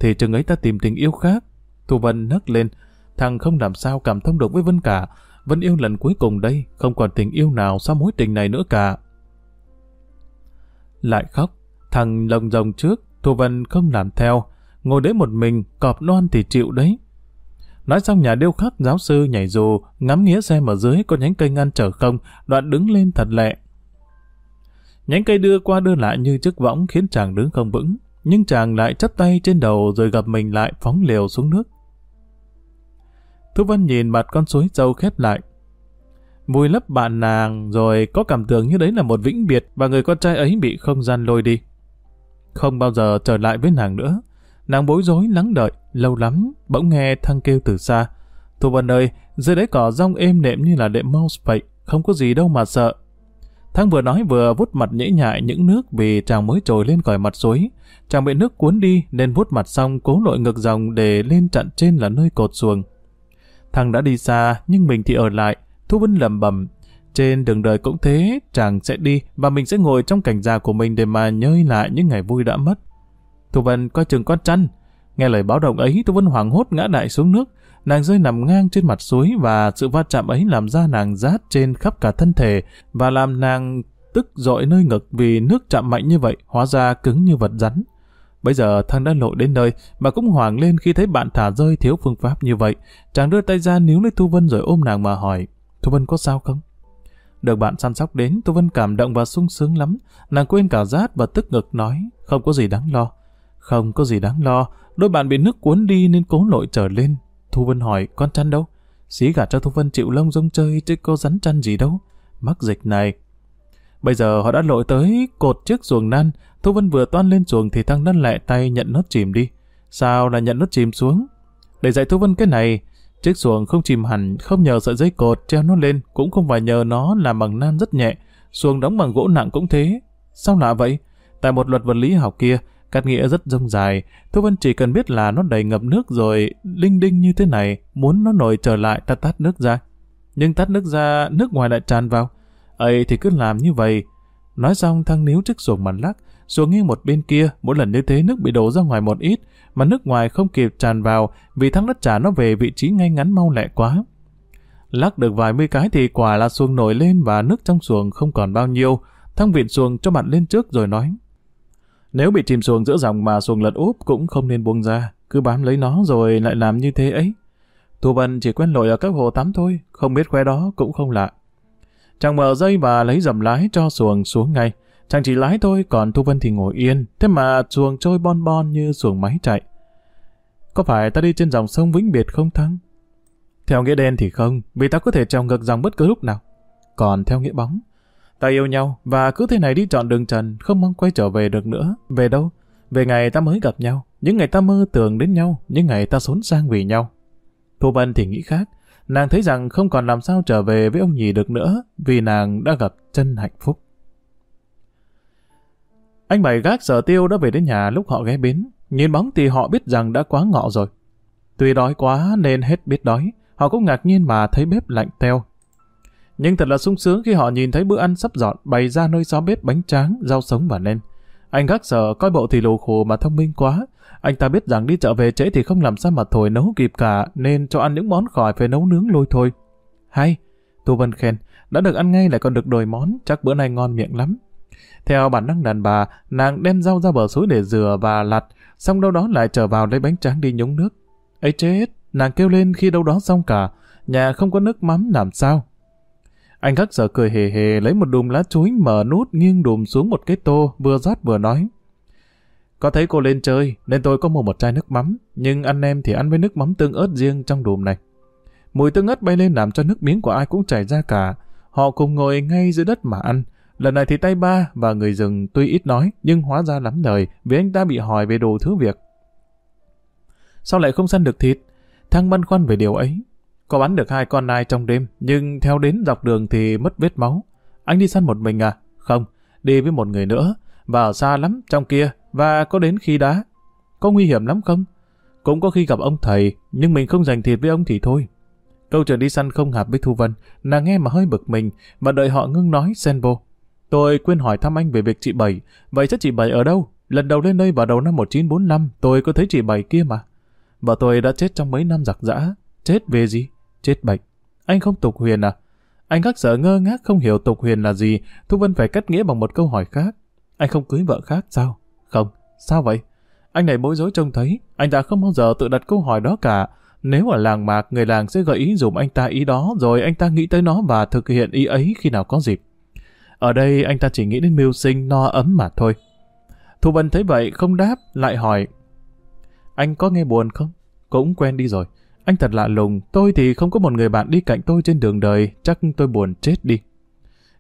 Thì chừng ấy ta tìm tình yêu khác. Thu Vân nấc lên, thằng không làm sao cảm thông được với Vân cả. Vân yêu lần cuối cùng đây, không còn tình yêu nào sau mối tình này nữa cả. Lại khóc, thằng lồng rồng trước, Thu Vân không làm theo. Ngồi đấy một mình, cọp non thì chịu đấy. Nói xong nhà điêu khắc giáo sư nhảy dù, ngắm nghĩa xem ở dưới có nhánh cây ngăn trở không, đoạn đứng lên thật lẹ. Nhánh cây đưa qua đưa lại như chiếc võng khiến chàng đứng không vững, nhưng chàng lại chấp tay trên đầu rồi gặp mình lại phóng liều xuống nước. Thu Vân nhìn mặt con suối sâu khép lại. Vùi lấp bạn nàng rồi có cảm tưởng như đấy là một vĩnh biệt và người con trai ấy bị không gian lôi đi. Không bao giờ trở lại với nàng nữa. Nàng bối rối lắng đợi, lâu lắm, bỗng nghe thăng kêu từ xa. Thu Vân ơi, dưới đấy cỏ rong êm nệm như là đệm mouse vậy, không có gì đâu mà sợ. Thăng vừa nói vừa vút mặt nhễ nhại những nước vì chàng mới trồi lên khỏi mặt suối. Chàng bị nước cuốn đi nên vút mặt xong cố lội ngược dòng để lên chặn trên là nơi cột xuồng. Thằng đã đi xa nhưng mình thì ở lại. Thu Vân lầm bầm. Trên đường đời cũng thế, chàng sẽ đi và mình sẽ ngồi trong cảnh già của mình để mà nhơi lại những ngày vui đã mất. Thu Vân coi chừng con chăn. Nghe lời báo động ấy, Thu Vân hoảng hốt ngã đại xuống nước. Nàng rơi nằm ngang trên mặt suối và sự va chạm ấy làm ra nàng rát trên khắp cả thân thể và làm nàng tức dội nơi ngực vì nước chạm mạnh như vậy, hóa ra cứng như vật rắn. Bây giờ thân đã lộ đến nơi, mà cũng hoảng lên khi thấy bạn thả rơi thiếu phương pháp như vậy. Chàng đưa tay ra níu lấy Thu Vân rồi ôm nàng mà hỏi, Thu Vân có sao không? Được bạn săn sóc đến, Thu Vân cảm động và sung sướng lắm. Nàng quên cả rát và tức ngực nói, không có gì đáng lo. Không có gì đáng lo, đôi bạn bị nước cuốn đi nên cố lội trở lên. Thu Vân hỏi, con chăn đâu? Xí gả cho Thu Vân chịu lông rông chơi chứ có rắn chăn gì đâu. Mắc dịch này. Bây giờ họ đã lội tới cột chiếc xuồng nan Thu Vân vừa toan lên xuồng thì thằng năn lẹ tay nhận nốt chìm đi. Sao là nhận nốt chìm xuống? Để dạy Thu Vân cái này, chiếc xuồng không chìm hẳn, không nhờ sợi dây cột treo nó lên, cũng không phải nhờ nó làm bằng nan rất nhẹ. Xuồng đóng bằng gỗ nặng cũng thế. Sao lạ vậy? Tại một luật vật lý học kia, Cắt nghĩa rất rông dài, Thu Vân chỉ cần biết là nó đầy ngập nước rồi, linh đinh như thế này, muốn nó nổi trở lại ta tát nước ra. Nhưng tát nước ra, nước ngoài lại tràn vào. ấy thì cứ làm như vậy. Nói xong thăng níu chiếc xuồng mà lắc, xuồng nghiêng một bên kia, mỗi lần như thế nước bị đổ ra ngoài một ít, mà nước ngoài không kịp tràn vào, vì thăng đất trả nó về vị trí ngay ngắn mau lẹ quá. Lắc được vài mươi cái thì quả là xuồng nổi lên và nước trong xuồng không còn bao nhiêu. Thăng viện xuồng cho bạn lên trước rồi nói. Nếu bị chìm xuồng giữa dòng mà xuồng lật úp cũng không nên buông ra, cứ bám lấy nó rồi lại làm như thế ấy. Thu Vân chỉ quen lội ở các hồ tắm thôi, không biết khoe đó cũng không lạ. Chàng mở dây và lấy dầm lái cho xuồng xuống ngay. Chàng chỉ lái thôi, còn Thu Vân thì ngồi yên, thế mà xuồng trôi bon bon như xuồng máy chạy. Có phải ta đi trên dòng sông Vĩnh Biệt không Thắng? Theo nghĩa đen thì không, vì ta có thể trèo ngược dòng bất cứ lúc nào. Còn theo nghĩa bóng, Ta yêu nhau và cứ thế này đi chọn đường trần, không mong quay trở về được nữa. Về đâu? Về ngày ta mới gặp nhau, những ngày ta mơ tưởng đến nhau, những ngày ta xốn sang vì nhau. Thu Vân thì nghĩ khác, nàng thấy rằng không còn làm sao trở về với ông nhì được nữa, vì nàng đã gặp chân hạnh phúc. Anh bảy gác sở tiêu đã về đến nhà lúc họ ghé bến, nhìn bóng thì họ biết rằng đã quá ngọ rồi. Tuy đói quá nên hết biết đói, họ cũng ngạc nhiên mà thấy bếp lạnh teo, nhưng thật là sung sướng khi họ nhìn thấy bữa ăn sắp dọn bày ra nơi xó bếp bánh tráng, rau sống và nem. Anh gác sở coi bộ thì lù khù mà thông minh quá. Anh ta biết rằng đi chợ về trễ thì không làm sao mà thổi nấu kịp cả, nên cho ăn những món khỏi phải nấu nướng lôi thôi. Hay, Tu Vân khen, đã được ăn ngay lại còn được đổi món, chắc bữa nay ngon miệng lắm. Theo bản năng đàn bà, nàng đem rau ra bờ suối để rửa và lặt, xong đâu đó lại trở vào lấy bánh tráng đi nhúng nước. ấy chết, nàng kêu lên khi đâu đó xong cả, nhà không có nước mắm làm sao? Anh khắc sở cười hề hề lấy một đùm lá chuối mở nút nghiêng đùm xuống một cái tô vừa rót vừa nói. Có thấy cô lên chơi nên tôi có mua một chai nước mắm nhưng anh em thì ăn với nước mắm tương ớt riêng trong đùm này. Mùi tương ớt bay lên làm cho nước miếng của ai cũng chảy ra cả. Họ cùng ngồi ngay dưới đất mà ăn. Lần này thì tay ba và người rừng tuy ít nói nhưng hóa ra lắm lời vì anh ta bị hỏi về đồ thứ việc. Sao lại không săn được thịt? Thăng băn khoăn về điều ấy. Có bắn được hai con nai trong đêm, nhưng theo đến dọc đường thì mất vết máu. Anh đi săn một mình à? Không, đi với một người nữa. Và ở xa lắm, trong kia, và có đến khi đá. Có nguy hiểm lắm không? Cũng có khi gặp ông thầy, nhưng mình không giành thịt với ông thì thôi. Câu chuyện đi săn không hợp với Thu Vân, nàng nghe mà hơi bực mình, và đợi họ ngưng nói sen vô. Tôi quên hỏi thăm anh về việc chị Bảy, vậy chắc chị Bảy ở đâu? Lần đầu lên đây vào đầu năm 1945, tôi có thấy chị Bảy kia mà. Vợ tôi đã chết trong mấy năm giặc giã. Chết về gì? Chết bệnh. Anh không tục huyền à? Anh khắc sợ ngơ ngác không hiểu tục huyền là gì, Thu Vân phải cắt nghĩa bằng một câu hỏi khác. Anh không cưới vợ khác sao? Không. Sao vậy? Anh này bối rối trông thấy, anh ta không bao giờ tự đặt câu hỏi đó cả. Nếu ở làng mạc, người làng sẽ gợi ý dùm anh ta ý đó, rồi anh ta nghĩ tới nó và thực hiện ý ấy khi nào có dịp. Ở đây anh ta chỉ nghĩ đến mưu sinh no ấm mà thôi. Thu Vân thấy vậy không đáp, lại hỏi. Anh có nghe buồn không? Cũng quen đi rồi. Anh thật lạ lùng, tôi thì không có một người bạn đi cạnh tôi trên đường đời, chắc tôi buồn chết đi.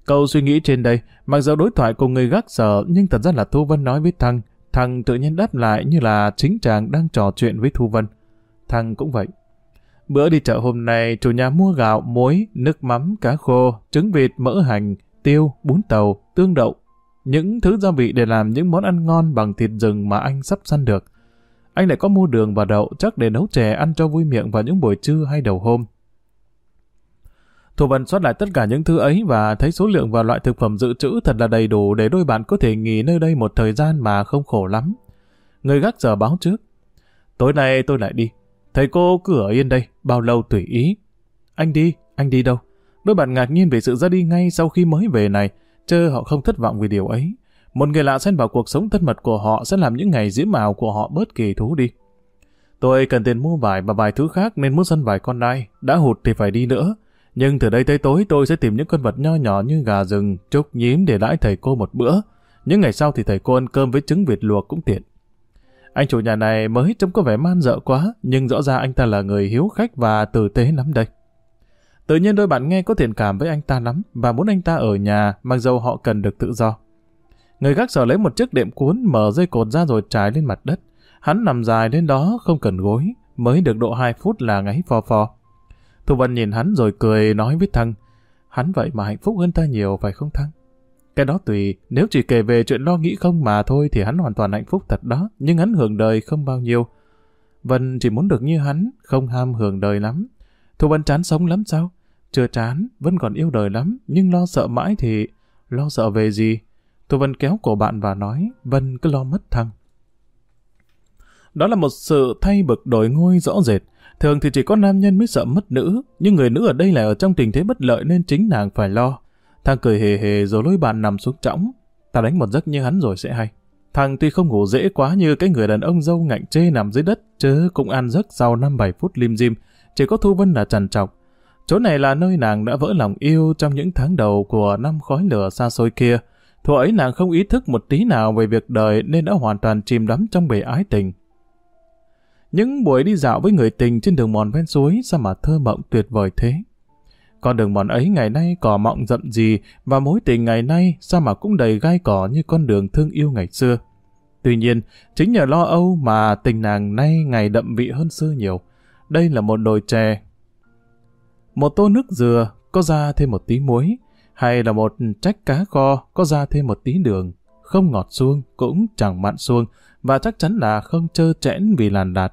Cậu suy nghĩ trên đây, mặc dù đối thoại cùng người gác sở, nhưng thật ra là Thu Vân nói với Thăng. Thăng tự nhiên đáp lại như là chính chàng đang trò chuyện với Thu Vân. Thăng cũng vậy. Bữa đi chợ hôm nay, chủ nhà mua gạo, muối, nước mắm, cá khô, trứng vịt, mỡ hành, tiêu, bún tàu, tương đậu. Những thứ gia vị để làm những món ăn ngon bằng thịt rừng mà anh sắp săn được. Anh lại có mua đường và đậu chắc để nấu chè ăn cho vui miệng vào những buổi trưa hay đầu hôm. thủ Vân soát lại tất cả những thứ ấy và thấy số lượng và loại thực phẩm dự trữ thật là đầy đủ để đôi bạn có thể nghỉ nơi đây một thời gian mà không khổ lắm. Người gác giờ báo trước. Tối nay tôi lại đi. Thầy cô cứ ở yên đây, bao lâu tùy ý. Anh đi, anh đi đâu? Đôi bạn ngạc nhiên về sự ra đi ngay sau khi mới về này, chơ họ không thất vọng vì điều ấy. Một người lạ xen vào cuộc sống thân mật của họ sẽ làm những ngày diễm màu của họ bớt kỳ thú đi. Tôi cần tiền mua vải và vài thứ khác nên muốn săn vài con nai. Đã hụt thì phải đi nữa. Nhưng từ đây tới tối tôi sẽ tìm những con vật nho nhỏ như gà rừng, trúc nhím để đãi thầy cô một bữa. Những ngày sau thì thầy cô ăn cơm với trứng vịt luộc cũng tiện. Anh chủ nhà này mới trông có vẻ man dợ quá, nhưng rõ ràng anh ta là người hiếu khách và tử tế lắm đây. Tự nhiên đôi bạn nghe có thiện cảm với anh ta lắm và muốn anh ta ở nhà mặc dầu họ cần được tự do. Người gác sở lấy một chiếc đệm cuốn mở dây cột ra rồi trải lên mặt đất. Hắn nằm dài lên đó không cần gối, mới được độ 2 phút là ngáy phò phò. Thu Vân nhìn hắn rồi cười nói với Thăng, hắn vậy mà hạnh phúc hơn ta nhiều phải không Thăng? Cái đó tùy, nếu chỉ kể về chuyện lo nghĩ không mà thôi thì hắn hoàn toàn hạnh phúc thật đó, nhưng hắn hưởng đời không bao nhiêu. Vân chỉ muốn được như hắn, không ham hưởng đời lắm. Thu Vân chán sống lắm sao? Chưa chán, vẫn còn yêu đời lắm, nhưng lo sợ mãi thì... Lo sợ về gì? Thu Vân kéo cổ bạn và nói, Vân cứ lo mất thăng. Đó là một sự thay bực đổi ngôi rõ rệt. Thường thì chỉ có nam nhân mới sợ mất nữ, nhưng người nữ ở đây lại ở trong tình thế bất lợi nên chính nàng phải lo. Thằng cười hề hề rồi lôi bạn nằm xuống trõng. Ta đánh một giấc như hắn rồi sẽ hay. Thằng tuy không ngủ dễ quá như cái người đàn ông dâu ngạnh chê nằm dưới đất, chứ cũng ăn giấc sau 5-7 phút lim dim. Chỉ có Thu Vân là trằn trọc. Chỗ này là nơi nàng đã vỡ lòng yêu trong những tháng đầu của năm khói lửa xa xôi kia. Thuở ấy nàng không ý thức một tí nào về việc đời nên đã hoàn toàn chìm đắm trong bể ái tình. Những buổi đi dạo với người tình trên đường mòn ven suối sao mà thơ mộng tuyệt vời thế. Con đường mòn ấy ngày nay cỏ mọng rậm gì và mối tình ngày nay sao mà cũng đầy gai cỏ như con đường thương yêu ngày xưa. Tuy nhiên, chính nhờ lo âu mà tình nàng nay ngày đậm vị hơn xưa nhiều. Đây là một đồi chè. Một tô nước dừa có ra thêm một tí muối, hay là một trách cá kho có ra thêm một tí đường, không ngọt xuông cũng chẳng mặn xuông và chắc chắn là không trơ trẽn vì làn đạt.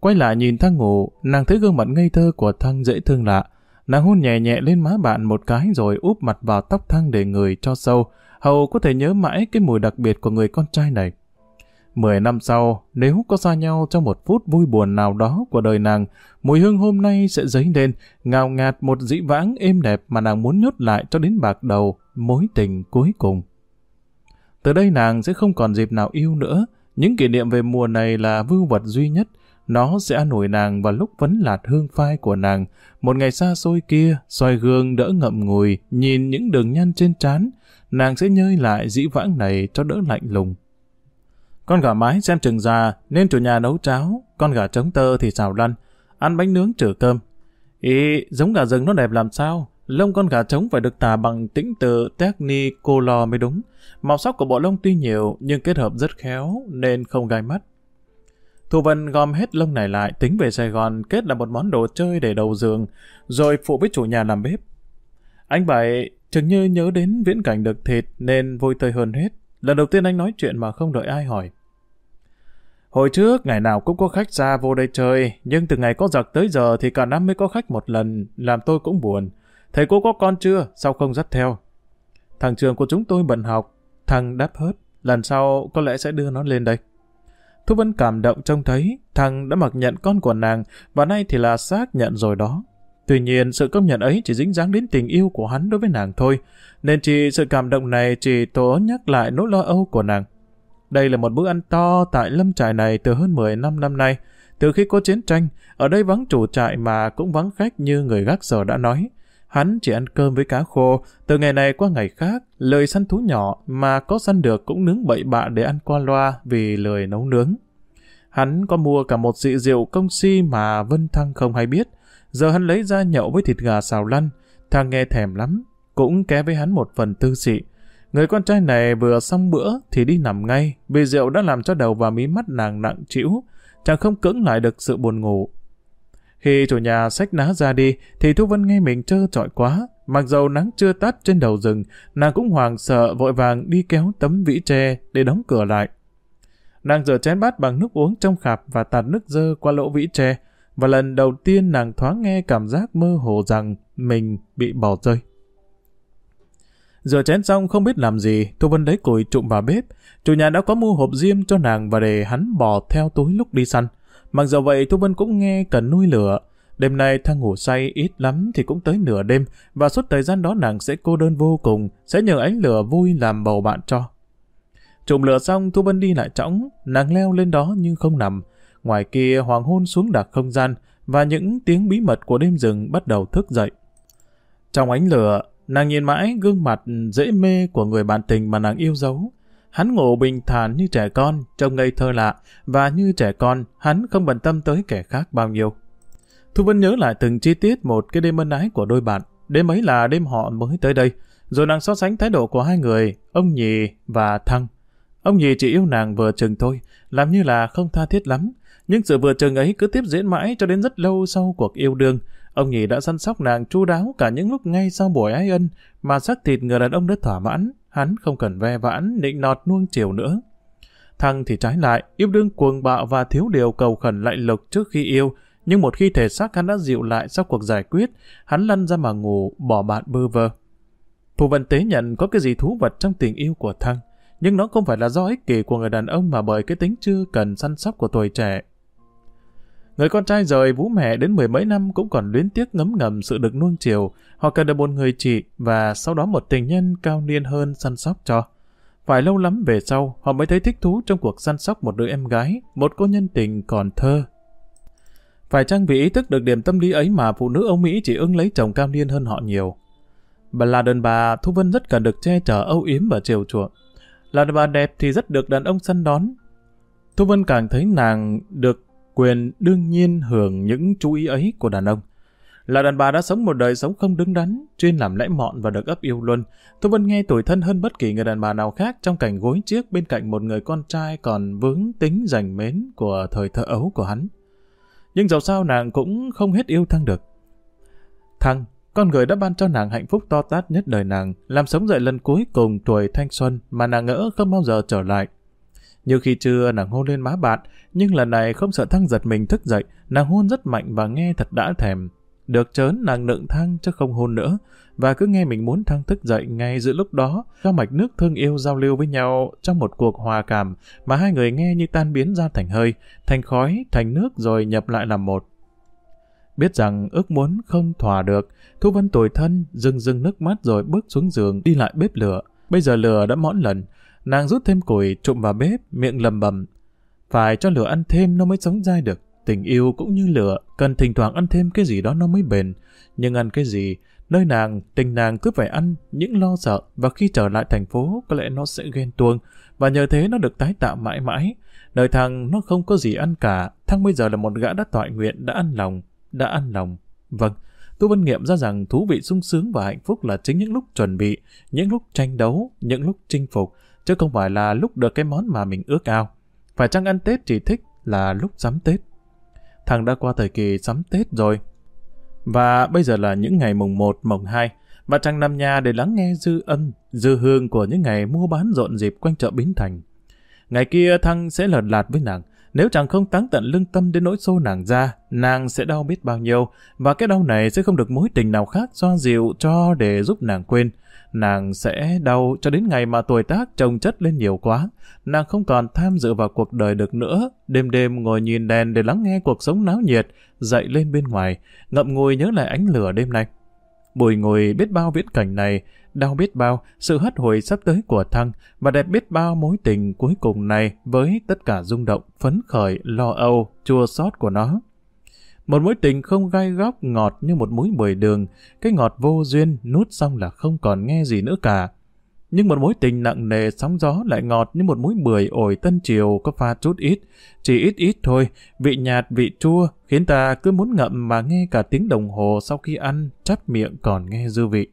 Quay lại nhìn thang ngủ, nàng thấy gương mặt ngây thơ của thang dễ thương lạ. Nàng hôn nhẹ nhẹ lên má bạn một cái rồi úp mặt vào tóc thăng để người cho sâu, hầu có thể nhớ mãi cái mùi đặc biệt của người con trai này. Mười năm sau, nếu có xa nhau trong một phút vui buồn nào đó của đời nàng, mùi hương hôm nay sẽ dấy lên, ngào ngạt một dĩ vãng êm đẹp mà nàng muốn nhốt lại cho đến bạc đầu, mối tình cuối cùng. Từ đây nàng sẽ không còn dịp nào yêu nữa, những kỷ niệm về mùa này là vưu vật duy nhất, Nó sẽ an ủi nàng vào lúc vấn lạt hương phai của nàng. Một ngày xa xôi kia, soi gương đỡ ngậm ngùi, nhìn những đường nhăn trên trán, nàng sẽ nhơi lại dĩ vãng này cho đỡ lạnh lùng. Con gà mái xem chừng già, nên chủ nhà nấu cháo, con gà trống tơ thì xào lăn, ăn bánh nướng trừ cơm. Ý, giống gà rừng nó đẹp làm sao? Lông con gà trống phải được tả bằng tĩnh từ Technicolor mới đúng. Màu sắc của bộ lông tuy nhiều nhưng kết hợp rất khéo nên không gai mắt. Thu Vân gom hết lông này lại tính về Sài Gòn kết là một món đồ chơi để đầu giường rồi phụ với chủ nhà làm bếp. Anh Bảy chừng như nhớ đến viễn cảnh được thịt nên vui tươi hơn hết. Lần đầu tiên anh nói chuyện mà không đợi ai hỏi. Hồi trước, ngày nào cũng có khách ra vô đây chơi, nhưng từ ngày có giặc tới giờ thì cả năm mới có khách một lần, làm tôi cũng buồn. Thầy cô có con chưa? Sao không dắt theo? Thằng trường của chúng tôi bận học, thằng đáp hớt, lần sau có lẽ sẽ đưa nó lên đây. Thu Vân cảm động trông thấy thằng đã mặc nhận con của nàng và nay thì là xác nhận rồi đó. Tuy nhiên, sự công nhận ấy chỉ dính dáng đến tình yêu của hắn đối với nàng thôi, nên chỉ sự cảm động này chỉ tố nhắc lại nỗi lo âu của nàng. Đây là một bữa ăn to tại lâm trại này từ hơn 10 năm năm nay. Từ khi có chiến tranh, ở đây vắng chủ trại mà cũng vắng khách như người gác giờ đã nói. Hắn chỉ ăn cơm với cá khô, từ ngày này qua ngày khác, lời săn thú nhỏ mà có săn được cũng nướng bậy bạ để ăn qua loa vì lời nấu nướng. Hắn có mua cả một dị rượu công si mà Vân Thăng không hay biết. Giờ hắn lấy ra nhậu với thịt gà xào lăn. Thằng nghe thèm lắm, cũng ké với hắn một phần tư xị Người con trai này vừa xong bữa thì đi nằm ngay, vì rượu đã làm cho đầu và mí mắt nàng nặng trĩu, chẳng không cưỡng lại được sự buồn ngủ. Khi chủ nhà xách ná ra đi, thì Thu Vân nghe mình trơ trọi quá. Mặc dầu nắng chưa tắt trên đầu rừng, nàng cũng hoàng sợ vội vàng đi kéo tấm vĩ tre để đóng cửa lại. Nàng rửa chén bát bằng nước uống trong khạp và tạt nước dơ qua lỗ vĩ tre, và lần đầu tiên nàng thoáng nghe cảm giác mơ hồ rằng mình bị bỏ rơi. Rửa chén xong không biết làm gì, Thu Vân lấy củi trụm vào bếp. Chủ nhà đã có mua hộp diêm cho nàng và để hắn bỏ theo túi lúc đi săn. Mặc dù vậy Thu Vân cũng nghe cần nuôi lửa. Đêm nay thang ngủ say ít lắm thì cũng tới nửa đêm và suốt thời gian đó nàng sẽ cô đơn vô cùng, sẽ nhờ ánh lửa vui làm bầu bạn cho. Trụm lửa xong Thu Vân đi lại trõng, nàng leo lên đó nhưng không nằm. Ngoài kia hoàng hôn xuống đặc không gian và những tiếng bí mật của đêm rừng bắt đầu thức dậy. Trong ánh lửa, nàng nhìn mãi gương mặt dễ mê của người bạn tình mà nàng yêu dấu. Hắn ngủ bình thản như trẻ con, trông ngây thơ lạ, và như trẻ con, hắn không bận tâm tới kẻ khác bao nhiêu. Thu Vân nhớ lại từng chi tiết một cái đêm ân ái của đôi bạn. Đêm ấy là đêm họ mới tới đây. Rồi nàng so sánh thái độ của hai người, ông Nhì và Thăng. Ông Nhì chỉ yêu nàng vừa chừng thôi, làm như là không tha thiết lắm. Nhưng sự vừa chừng ấy cứ tiếp diễn mãi cho đến rất lâu sau cuộc yêu đương. Ông Nhì đã săn sóc nàng chu đáo cả những lúc ngay sau buổi ái ân, mà xác thịt người đàn ông đã thỏa mãn, hắn không cần ve vãn, định nọt nuông chiều nữa. Thăng thì trái lại, yêu đương cuồng bạo và thiếu điều cầu khẩn lạnh lục trước khi yêu, nhưng một khi thể xác hắn đã dịu lại sau cuộc giải quyết, hắn lăn ra mà ngủ, bỏ bạn bơ vơ. Phù Vận tế nhận có cái gì thú vật trong tình yêu của Thăng, nhưng nó không phải là do ích kỷ của người đàn ông mà bởi cái tính chưa cần săn sóc của tuổi trẻ. Người con trai rời vũ mẹ đến mười mấy năm cũng còn luyến tiếc ngấm ngầm sự được nuông chiều, họ cần được một người chị và sau đó một tình nhân cao niên hơn săn sóc cho. Phải lâu lắm về sau, họ mới thấy thích thú trong cuộc săn sóc một đứa em gái, một cô nhân tình còn thơ. Phải chăng vì ý thức được điểm tâm lý ấy mà phụ nữ Âu Mỹ chỉ ưng lấy chồng cao niên hơn họ nhiều? Bà là đàn bà, Thu Vân rất cần được che chở âu yếm và chiều chuộng. Là đàn bà đẹp thì rất được đàn ông săn đón. Thu Vân càng thấy nàng được quyền đương nhiên hưởng những chú ý ấy của đàn ông. Là đàn bà đã sống một đời sống không đứng đắn, chuyên làm lẽ mọn và được ấp yêu luôn. Thu Vân nghe tuổi thân hơn bất kỳ người đàn bà nào khác trong cảnh gối chiếc bên cạnh một người con trai còn vướng tính dành mến của thời thơ ấu của hắn. Nhưng dẫu sao nàng cũng không hết yêu Thăng được. Thăng, con người đã ban cho nàng hạnh phúc to tát nhất đời nàng, làm sống dậy lần cuối cùng tuổi thanh xuân mà nàng ngỡ không bao giờ trở lại. Như khi trưa nàng hôn lên má bạn, nhưng lần này không sợ Thăng giật mình thức dậy, nàng hôn rất mạnh và nghe thật đã thèm. Được chớn nàng nựng Thăng chứ không hôn nữa, và cứ nghe mình muốn Thăng thức dậy ngay giữa lúc đó, cho mạch nước thương yêu giao lưu với nhau trong một cuộc hòa cảm mà hai người nghe như tan biến ra thành hơi, thành khói, thành nước rồi nhập lại làm một. Biết rằng ước muốn không thỏa được, Thu Vân tủi thân, rưng rưng nước mắt rồi bước xuống giường đi lại bếp lửa. Bây giờ lửa đã mõn lần, nàng rút thêm củi trụm vào bếp, miệng lầm bầm. Phải cho lửa ăn thêm nó mới sống dai được. Tình yêu cũng như lửa, cần thỉnh thoảng ăn thêm cái gì đó nó mới bền. Nhưng ăn cái gì, nơi nàng, tình nàng cứ phải ăn những lo sợ và khi trở lại thành phố có lẽ nó sẽ ghen tuông và nhờ thế nó được tái tạo mãi mãi. Đời thằng nó không có gì ăn cả, thằng bây giờ là một gã đã toại nguyện, đã ăn lòng, đã ăn lòng. Vâng, tôi Vân nghiệm ra rằng thú vị sung sướng và hạnh phúc là chính những lúc chuẩn bị, những lúc tranh đấu, những lúc chinh phục, chứ không phải là lúc được cái món mà mình ước ao. Phải chăng ăn Tết chỉ thích là lúc sắm Tết? Thằng đã qua thời kỳ sắm Tết rồi. Và bây giờ là những ngày mùng 1, mùng 2, và chàng nằm nhà để lắng nghe dư âm, dư hương của những ngày mua bán rộn dịp quanh chợ bến Thành. Ngày kia thăng sẽ lợt lạt với nàng, nếu chàng không táng tận lương tâm đến nỗi xô nàng ra, nàng sẽ đau biết bao nhiêu, và cái đau này sẽ không được mối tình nào khác xoa dịu cho để giúp nàng quên. Nàng sẽ đau cho đến ngày mà tuổi tác trồng chất lên nhiều quá. Nàng không còn tham dự vào cuộc đời được nữa, đêm đêm ngồi nhìn đèn để lắng nghe cuộc sống náo nhiệt, dậy lên bên ngoài, ngậm ngùi nhớ lại ánh lửa đêm nay. Bùi ngồi biết bao viễn cảnh này, đau biết bao sự hất hồi sắp tới của Thăng và đẹp biết bao mối tình cuối cùng này với tất cả rung động, phấn khởi, lo âu, chua xót của nó. Một mối tình không gai góc ngọt như một muối bưởi đường, cái ngọt vô duyên nút xong là không còn nghe gì nữa cả. Nhưng một mối tình nặng nề sóng gió lại ngọt như một muối bưởi ổi tân triều có pha chút ít, chỉ ít ít thôi, vị nhạt vị chua khiến ta cứ muốn ngậm mà nghe cả tiếng đồng hồ sau khi ăn, chắp miệng còn nghe dư vị.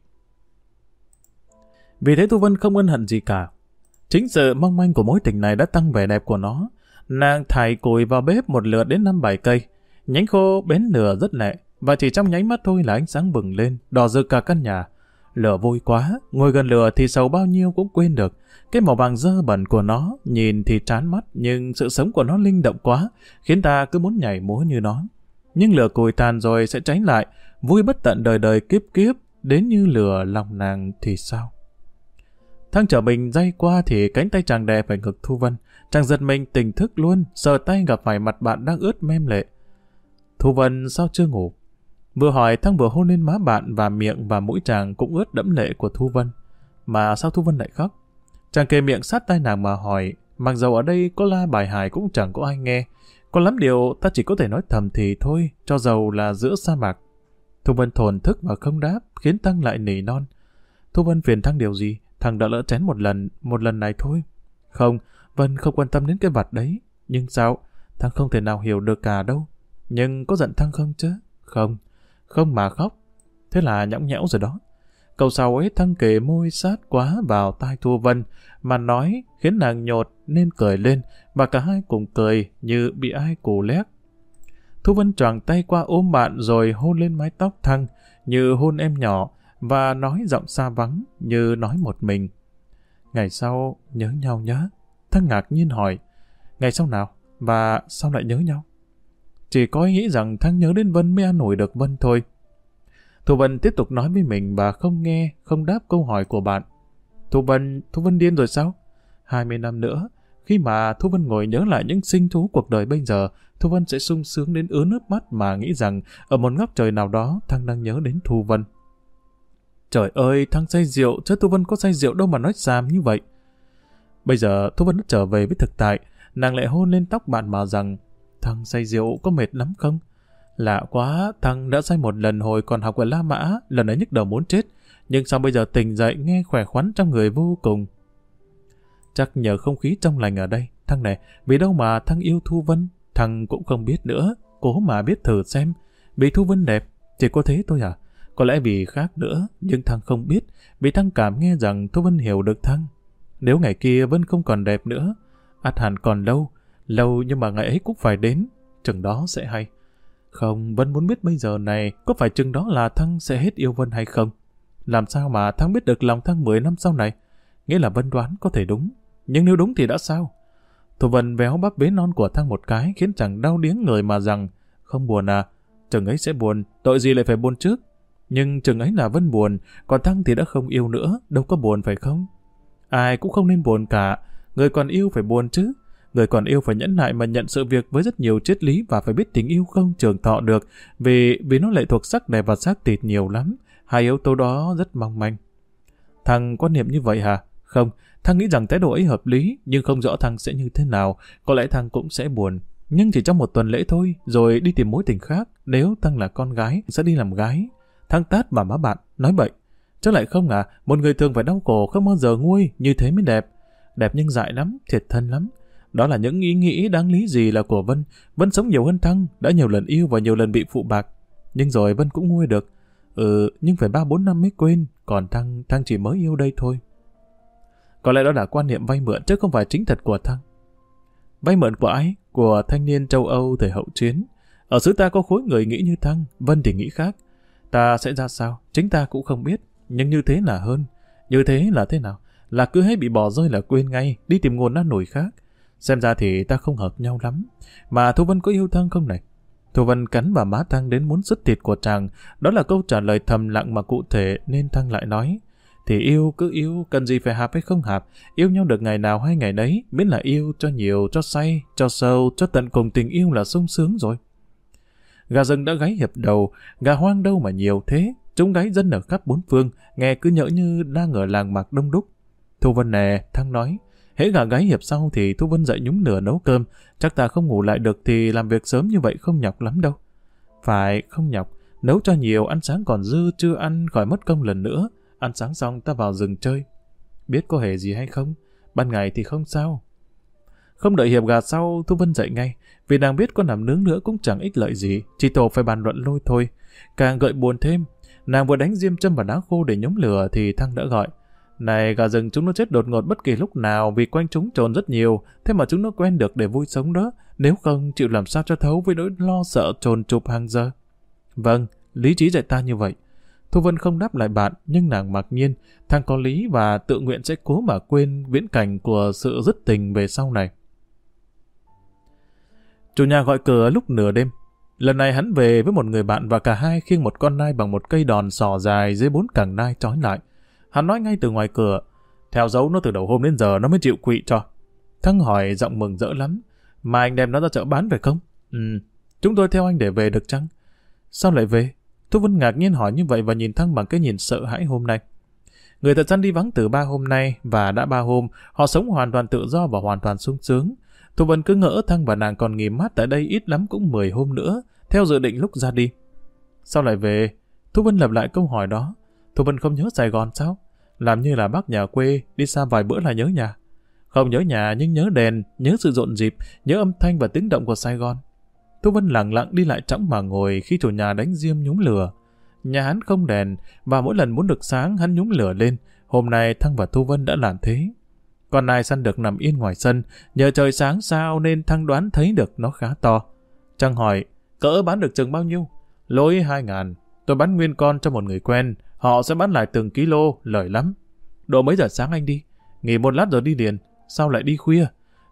Vì thế Thu Vân không ân hận gì cả. Chính sự mong manh của mối tình này đã tăng vẻ đẹp của nó. Nàng thải củi vào bếp một lượt đến năm bảy cây. Nhánh khô bén lửa rất lẹ, và chỉ trong nháy mắt thôi là ánh sáng bừng lên, đỏ rực cả căn nhà. Lửa vui quá, ngồi gần lửa thì sầu bao nhiêu cũng quên được. Cái màu vàng dơ bẩn của nó, nhìn thì chán mắt, nhưng sự sống của nó linh động quá, khiến ta cứ muốn nhảy múa như nó. Nhưng lửa cùi tàn rồi sẽ tránh lại, vui bất tận đời đời kiếp kiếp, đến như lửa lòng nàng thì sao? Thăng trở mình dây qua thì cánh tay chàng đè phải ngực Thu Vân. Chàng giật mình tỉnh thức luôn, sờ tay gặp phải mặt bạn đang ướt mem lệ. Thu Vân sao chưa ngủ? Vừa hỏi Thăng vừa hôn lên má bạn và miệng và mũi chàng cũng ướt đẫm lệ của Thu Vân. Mà sao Thu Vân lại khóc? Chàng kề miệng sát tai nàng mà hỏi, mặc dầu ở đây có la bài hài cũng chẳng có ai nghe. Có lắm điều ta chỉ có thể nói thầm thì thôi, cho dầu là giữa sa mạc. Thu Vân thồn thức và không đáp, khiến Tăng lại nỉ non. Thu Vân phiền Thăng điều gì? Thằng đã lỡ chén một lần, một lần này thôi. Không, Vân không quan tâm đến cái vặt đấy. Nhưng sao? Thằng không thể nào hiểu được cả đâu. Nhưng có giận Thăng không chứ? Không, không mà khóc. Thế là nhõng nhẽo rồi đó. Câu sau ấy Thăng kề môi sát quá vào tai Thu Vân, mà nói khiến nàng nhột nên cười lên, và cả hai cùng cười như bị ai cù lét. Thu Vân choàng tay qua ôm bạn rồi hôn lên mái tóc Thăng, như hôn em nhỏ, và nói giọng xa vắng như nói một mình. Ngày sau nhớ nhau nhá. Thăng ngạc nhiên hỏi, ngày sau nào và sao lại nhớ nhau? Chỉ có ý nghĩ rằng Thăng nhớ đến Vân mới an ủi được Vân thôi. Thu Vân tiếp tục nói với mình và không nghe, không đáp câu hỏi của bạn. Thu Vân, Thu Vân điên rồi sao? 20 năm nữa, khi mà Thu Vân ngồi nhớ lại những sinh thú cuộc đời bây giờ, Thu Vân sẽ sung sướng đến ứa nước mắt mà nghĩ rằng ở một góc trời nào đó Thăng đang nhớ đến Thu Vân. Trời ơi, thằng say rượu, chứ Thu Vân có say rượu đâu mà nói xàm như vậy. Bây giờ Thu Vân đã trở về với thực tại, nàng lại hôn lên tóc bạn mà rằng, thằng say rượu có mệt lắm không? Lạ quá, thằng đã say một lần hồi còn học ở La Mã, lần ấy nhức đầu muốn chết, nhưng sao bây giờ tỉnh dậy nghe khỏe khoắn trong người vô cùng. Chắc nhờ không khí trong lành ở đây, thằng này, vì đâu mà thằng yêu Thu Vân, thằng cũng không biết nữa, cố mà biết thử xem, vì Thu Vân đẹp, chỉ có thế thôi à? Có lẽ vì khác nữa, nhưng Thăng không biết, vì Thăng cảm nghe rằng Thu Vân hiểu được Thăng. Nếu ngày kia Vân không còn đẹp nữa, ắt hẳn còn lâu, lâu nhưng mà ngày ấy cũng phải đến, chừng đó sẽ hay. Không, Vân muốn biết bây giờ này, có phải chừng đó là Thăng sẽ hết yêu Vân hay không? Làm sao mà Thăng biết được lòng Thăng 10 năm sau này? Nghĩa là Vân đoán có thể đúng, nhưng nếu đúng thì đã sao? Thu Vân véo bắp bế non của Thăng một cái khiến chẳng đau điếng người mà rằng, không buồn à, chừng ấy sẽ buồn, tội gì lại phải buồn trước? Nhưng chừng ấy là Vân buồn, còn Thăng thì đã không yêu nữa, đâu có buồn phải không? Ai cũng không nên buồn cả, người còn yêu phải buồn chứ. Người còn yêu phải nhẫn nại mà nhận sự việc với rất nhiều triết lý và phải biết tình yêu không trường thọ được, vì vì nó lệ thuộc sắc đẹp và xác thịt nhiều lắm. Hai yếu tố đó rất mong manh. Thằng quan niệm như vậy hả? Không, thằng nghĩ rằng thái độ ấy hợp lý, nhưng không rõ thằng sẽ như thế nào. Có lẽ thằng cũng sẽ buồn. Nhưng chỉ trong một tuần lễ thôi, rồi đi tìm mối tình khác. Nếu thằng là con gái, sẽ đi làm gái. Thằng tát bà má bạn, nói bậy. Chắc lại không à, một người thường phải đau khổ không bao giờ nguôi, như thế mới đẹp. Đẹp nhưng dại lắm, thiệt thân lắm. Đó là những ý nghĩ đáng lý gì là của Vân. Vân sống nhiều hơn Thăng, đã nhiều lần yêu và nhiều lần bị phụ bạc. Nhưng rồi Vân cũng nguôi được. Ừ, nhưng phải ba bốn năm mới quên, còn Thăng, Thăng chỉ mới yêu đây thôi. Có lẽ đó là quan niệm vay mượn chứ không phải chính thật của Thăng. Vay mượn của ai? Của thanh niên châu Âu thời hậu chiến. Ở xứ ta có khối người nghĩ như Thăng, Vân thì nghĩ khác. Ta sẽ ra sao? Chính ta cũng không biết. Nhưng như thế là hơn. Như thế là thế nào? Là cứ hết bị bỏ rơi là quên ngay, đi tìm nguồn ăn nổi khác. Xem ra thì ta không hợp nhau lắm. Mà Thu Vân có yêu Thăng không này? Thu Vân cắn vào má Thăng đến muốn sứt thịt của chàng. Đó là câu trả lời thầm lặng mà cụ thể nên Thăng lại nói. Thì yêu cứ yêu, cần gì phải hạp hay không hạp. Yêu nhau được ngày nào hay ngày đấy, miễn là yêu cho nhiều, cho say, cho sâu, cho tận cùng tình yêu là sung sướng rồi. Gà rừng đã gáy hiệp đầu, gà hoang đâu mà nhiều thế. Chúng gáy dân ở khắp bốn phương, nghe cứ nhỡ như đang ở làng mạc đông đúc. Thu Vân nè, Thăng nói, hễ gà gáy hiệp sau thì Thu Vân dậy nhúng lửa nấu cơm, chắc ta không ngủ lại được thì làm việc sớm như vậy không nhọc lắm đâu. Phải, không nhọc, nấu cho nhiều, ăn sáng còn dư, chưa ăn khỏi mất công lần nữa. Ăn sáng xong ta vào rừng chơi. Biết có hề gì hay không? Ban ngày thì không sao. Không đợi hiệp gà sau, Thu Vân dậy ngay. Vì nàng biết có nằm nướng nữa cũng chẳng ích lợi gì. Chỉ tổ phải bàn luận lôi thôi. Càng gợi buồn thêm. Nàng vừa đánh diêm châm vào đá khô để nhóm lửa thì Thăng đã gọi. Này gà rừng chúng nó chết đột ngột bất kỳ lúc nào vì quanh chúng trồn rất nhiều. Thế mà chúng nó quen được để vui sống đó. Nếu không chịu làm sao cho thấu với nỗi lo sợ trồn chụp hàng giờ. Vâng, lý trí dạy ta như vậy. Thu Vân không đáp lại bạn, nhưng nàng mặc nhiên, thằng có lý và tự nguyện sẽ cố mà quên viễn cảnh của sự dứt tình về sau này. Chủ nhà gọi cửa lúc nửa đêm. Lần này hắn về với một người bạn và cả hai khiêng một con nai bằng một cây đòn sò dài dưới bốn cẳng nai trói lại. Hắn nói ngay từ ngoài cửa, theo dấu nó từ đầu hôm đến giờ nó mới chịu quỵ cho. Thăng hỏi giọng mừng rỡ lắm, mà anh đem nó ra chợ bán phải không? Ừ, chúng tôi theo anh để về được chăng? Sao lại về? Thu Vân ngạc nhiên hỏi như vậy và nhìn Thăng bằng cái nhìn sợ hãi hôm nay. Người thật săn đi vắng từ ba hôm nay và đã ba hôm, họ sống hoàn toàn tự do và hoàn toàn sung sướng. Thu Vân cứ ngỡ Thăng và nàng còn nghỉ mát tại đây ít lắm cũng 10 hôm nữa, theo dự định lúc ra đi. Sao lại về? Thu Vân lặp lại câu hỏi đó. Thu Vân không nhớ Sài Gòn sao? Làm như là bác nhà quê, đi xa vài bữa là nhớ nhà. Không nhớ nhà nhưng nhớ đèn, nhớ sự rộn dịp, nhớ âm thanh và tiếng động của Sài Gòn. Thu Vân lặng lặng đi lại trống mà ngồi khi chủ nhà đánh diêm nhúng lửa. Nhà hắn không đèn, và mỗi lần muốn được sáng hắn nhúng lửa lên. Hôm nay Thăng và Thu Vân đã làm thế. con nai săn được nằm yên ngoài sân, nhờ trời sáng sao nên Thăng đoán thấy được nó khá to. Trăng hỏi, cỡ bán được chừng bao nhiêu? Lối hai ngàn. Tôi bán nguyên con cho một người quen, họ sẽ bán lại từng kilo, lời lắm. Độ mấy giờ sáng anh đi? Nghỉ một lát rồi đi liền, sao lại đi khuya?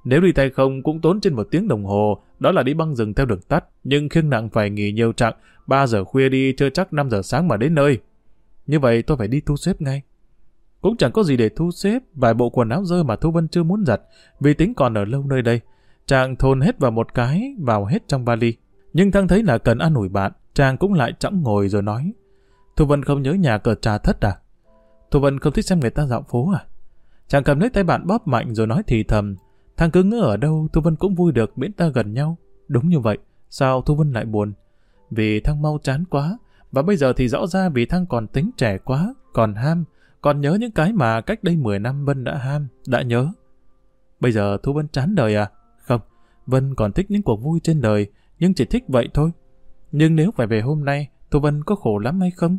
Nếu đi tay không cũng tốn trên một tiếng đồng hồ, đó là đi băng rừng theo đường tắt, nhưng khiêng nặng phải nghỉ nhiều chặng, 3 giờ khuya đi chưa chắc 5 giờ sáng mà đến nơi. Như vậy tôi phải đi thu xếp ngay. Cũng chẳng có gì để thu xếp, vài bộ quần áo dơ mà Thu Vân chưa muốn giặt, vì tính còn ở lâu nơi đây. Chàng thôn hết vào một cái, vào hết trong vali. Nhưng thăng thấy là cần ăn ủi bạn, chàng cũng lại chẳng ngồi rồi nói. Thu Vân không nhớ nhà cờ trà thất à? Thu Vân không thích xem người ta dạo phố à? Chàng cầm lấy tay bạn bóp mạnh rồi nói thì thầm, Thằng cứ ngỡ ở đâu Thu Vân cũng vui được miễn ta gần nhau. Đúng như vậy, sao Thu Vân lại buồn? Vì thằng mau chán quá, và bây giờ thì rõ ra vì thằng còn tính trẻ quá, còn ham, còn nhớ những cái mà cách đây 10 năm Vân đã ham, đã nhớ. Bây giờ Thu Vân chán đời à? Không, Vân còn thích những cuộc vui trên đời, nhưng chỉ thích vậy thôi. Nhưng nếu phải về hôm nay, Thu Vân có khổ lắm hay không?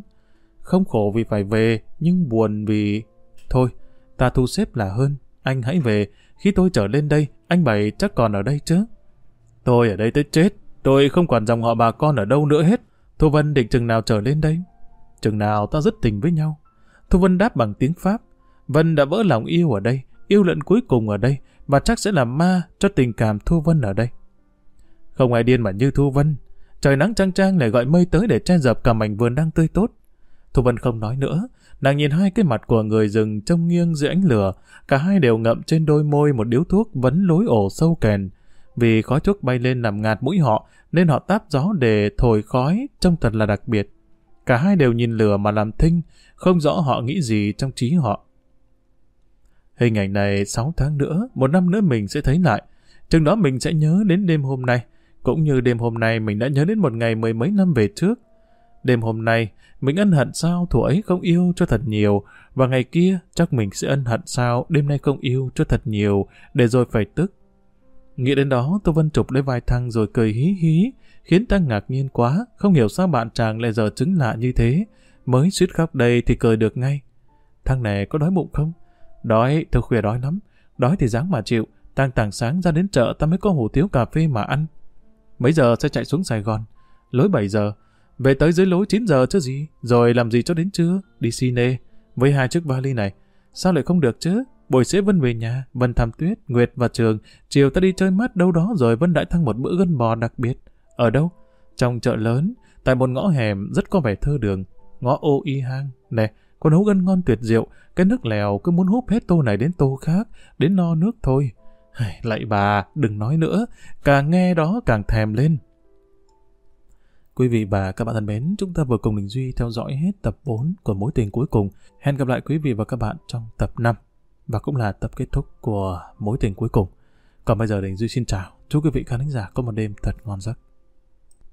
Không khổ vì phải về, nhưng buồn vì... Thôi, ta thu xếp là hơn. Anh hãy về, khi tôi trở lên đây, anh Bảy chắc còn ở đây chứ. Tôi ở đây tới chết, tôi không còn dòng họ bà con ở đâu nữa hết. Thu Vân định chừng nào trở lên đây? Chừng nào ta dứt tình với nhau? Thu Vân đáp bằng tiếng Pháp. Vân đã vỡ lòng yêu ở đây, yêu lận cuối cùng ở đây, và chắc sẽ là ma cho tình cảm Thu Vân ở đây. Không ai điên mà như Thu Vân. Trời nắng trăng trang lại gọi mây tới để che dập cả mảnh vườn đang tươi tốt. Thu Vân không nói nữa, Nàng nhìn hai cái mặt của người rừng trông nghiêng dưới ánh lửa, cả hai đều ngậm trên đôi môi một điếu thuốc vấn lối ổ sâu kèn. Vì khói thuốc bay lên nằm ngạt mũi họ, nên họ táp gió để thổi khói, trông thật là đặc biệt. Cả hai đều nhìn lửa mà làm thinh, không rõ họ nghĩ gì trong trí họ. Hình ảnh này 6 tháng nữa, một năm nữa mình sẽ thấy lại. Chừng đó mình sẽ nhớ đến đêm hôm nay. Cũng như đêm hôm nay mình đã nhớ đến một ngày mười mấy năm về trước. Đêm hôm nay, mình ân hận sao thủ ấy không yêu cho thật nhiều, và ngày kia chắc mình sẽ ân hận sao đêm nay không yêu cho thật nhiều, để rồi phải tức. Nghĩ đến đó, Tô Vân chụp lấy vai Thăng rồi cười hí hí, khiến Thăng ngạc nhiên quá, không hiểu sao bạn chàng lại giờ chứng lạ như thế. Mới suýt khóc đây thì cười được ngay. Thằng này có đói bụng không? Đói, tôi khuya đói lắm. Đói thì dáng mà chịu, tăng tàng sáng ra đến chợ ta mới có hủ tiếu cà phê mà ăn. Mấy giờ sẽ chạy xuống Sài Gòn? Lối 7 giờ. Về tới dưới lối 9 giờ chứ gì? Rồi làm gì cho đến trưa? Đi cine. Với hai chiếc vali này. Sao lại không được chứ? Buổi sẽ Vân về nhà, Vân thăm tuyết, Nguyệt và Trường. Chiều ta đi chơi mát đâu đó rồi Vân đãi thăng một bữa gân bò đặc biệt. Ở đâu? Trong chợ lớn, tại một ngõ hẻm rất có vẻ thơ đường. Ngõ ô y hang. Nè, có nấu gân ngon tuyệt diệu. Cái nước lèo cứ muốn húp hết tô này đến tô khác, đến no nước thôi. Lạy bà, đừng nói nữa, càng nghe đó càng thèm lên. Quý vị và các bạn thân mến, chúng ta vừa cùng Đình Duy theo dõi hết tập 4 của mối tình cuối cùng. Hẹn gặp lại quý vị và các bạn trong tập 5 và cũng là tập kết thúc của mối tình cuối cùng. Còn bây giờ Đình Duy xin chào, chúc quý vị khán giả có một đêm thật ngon giấc.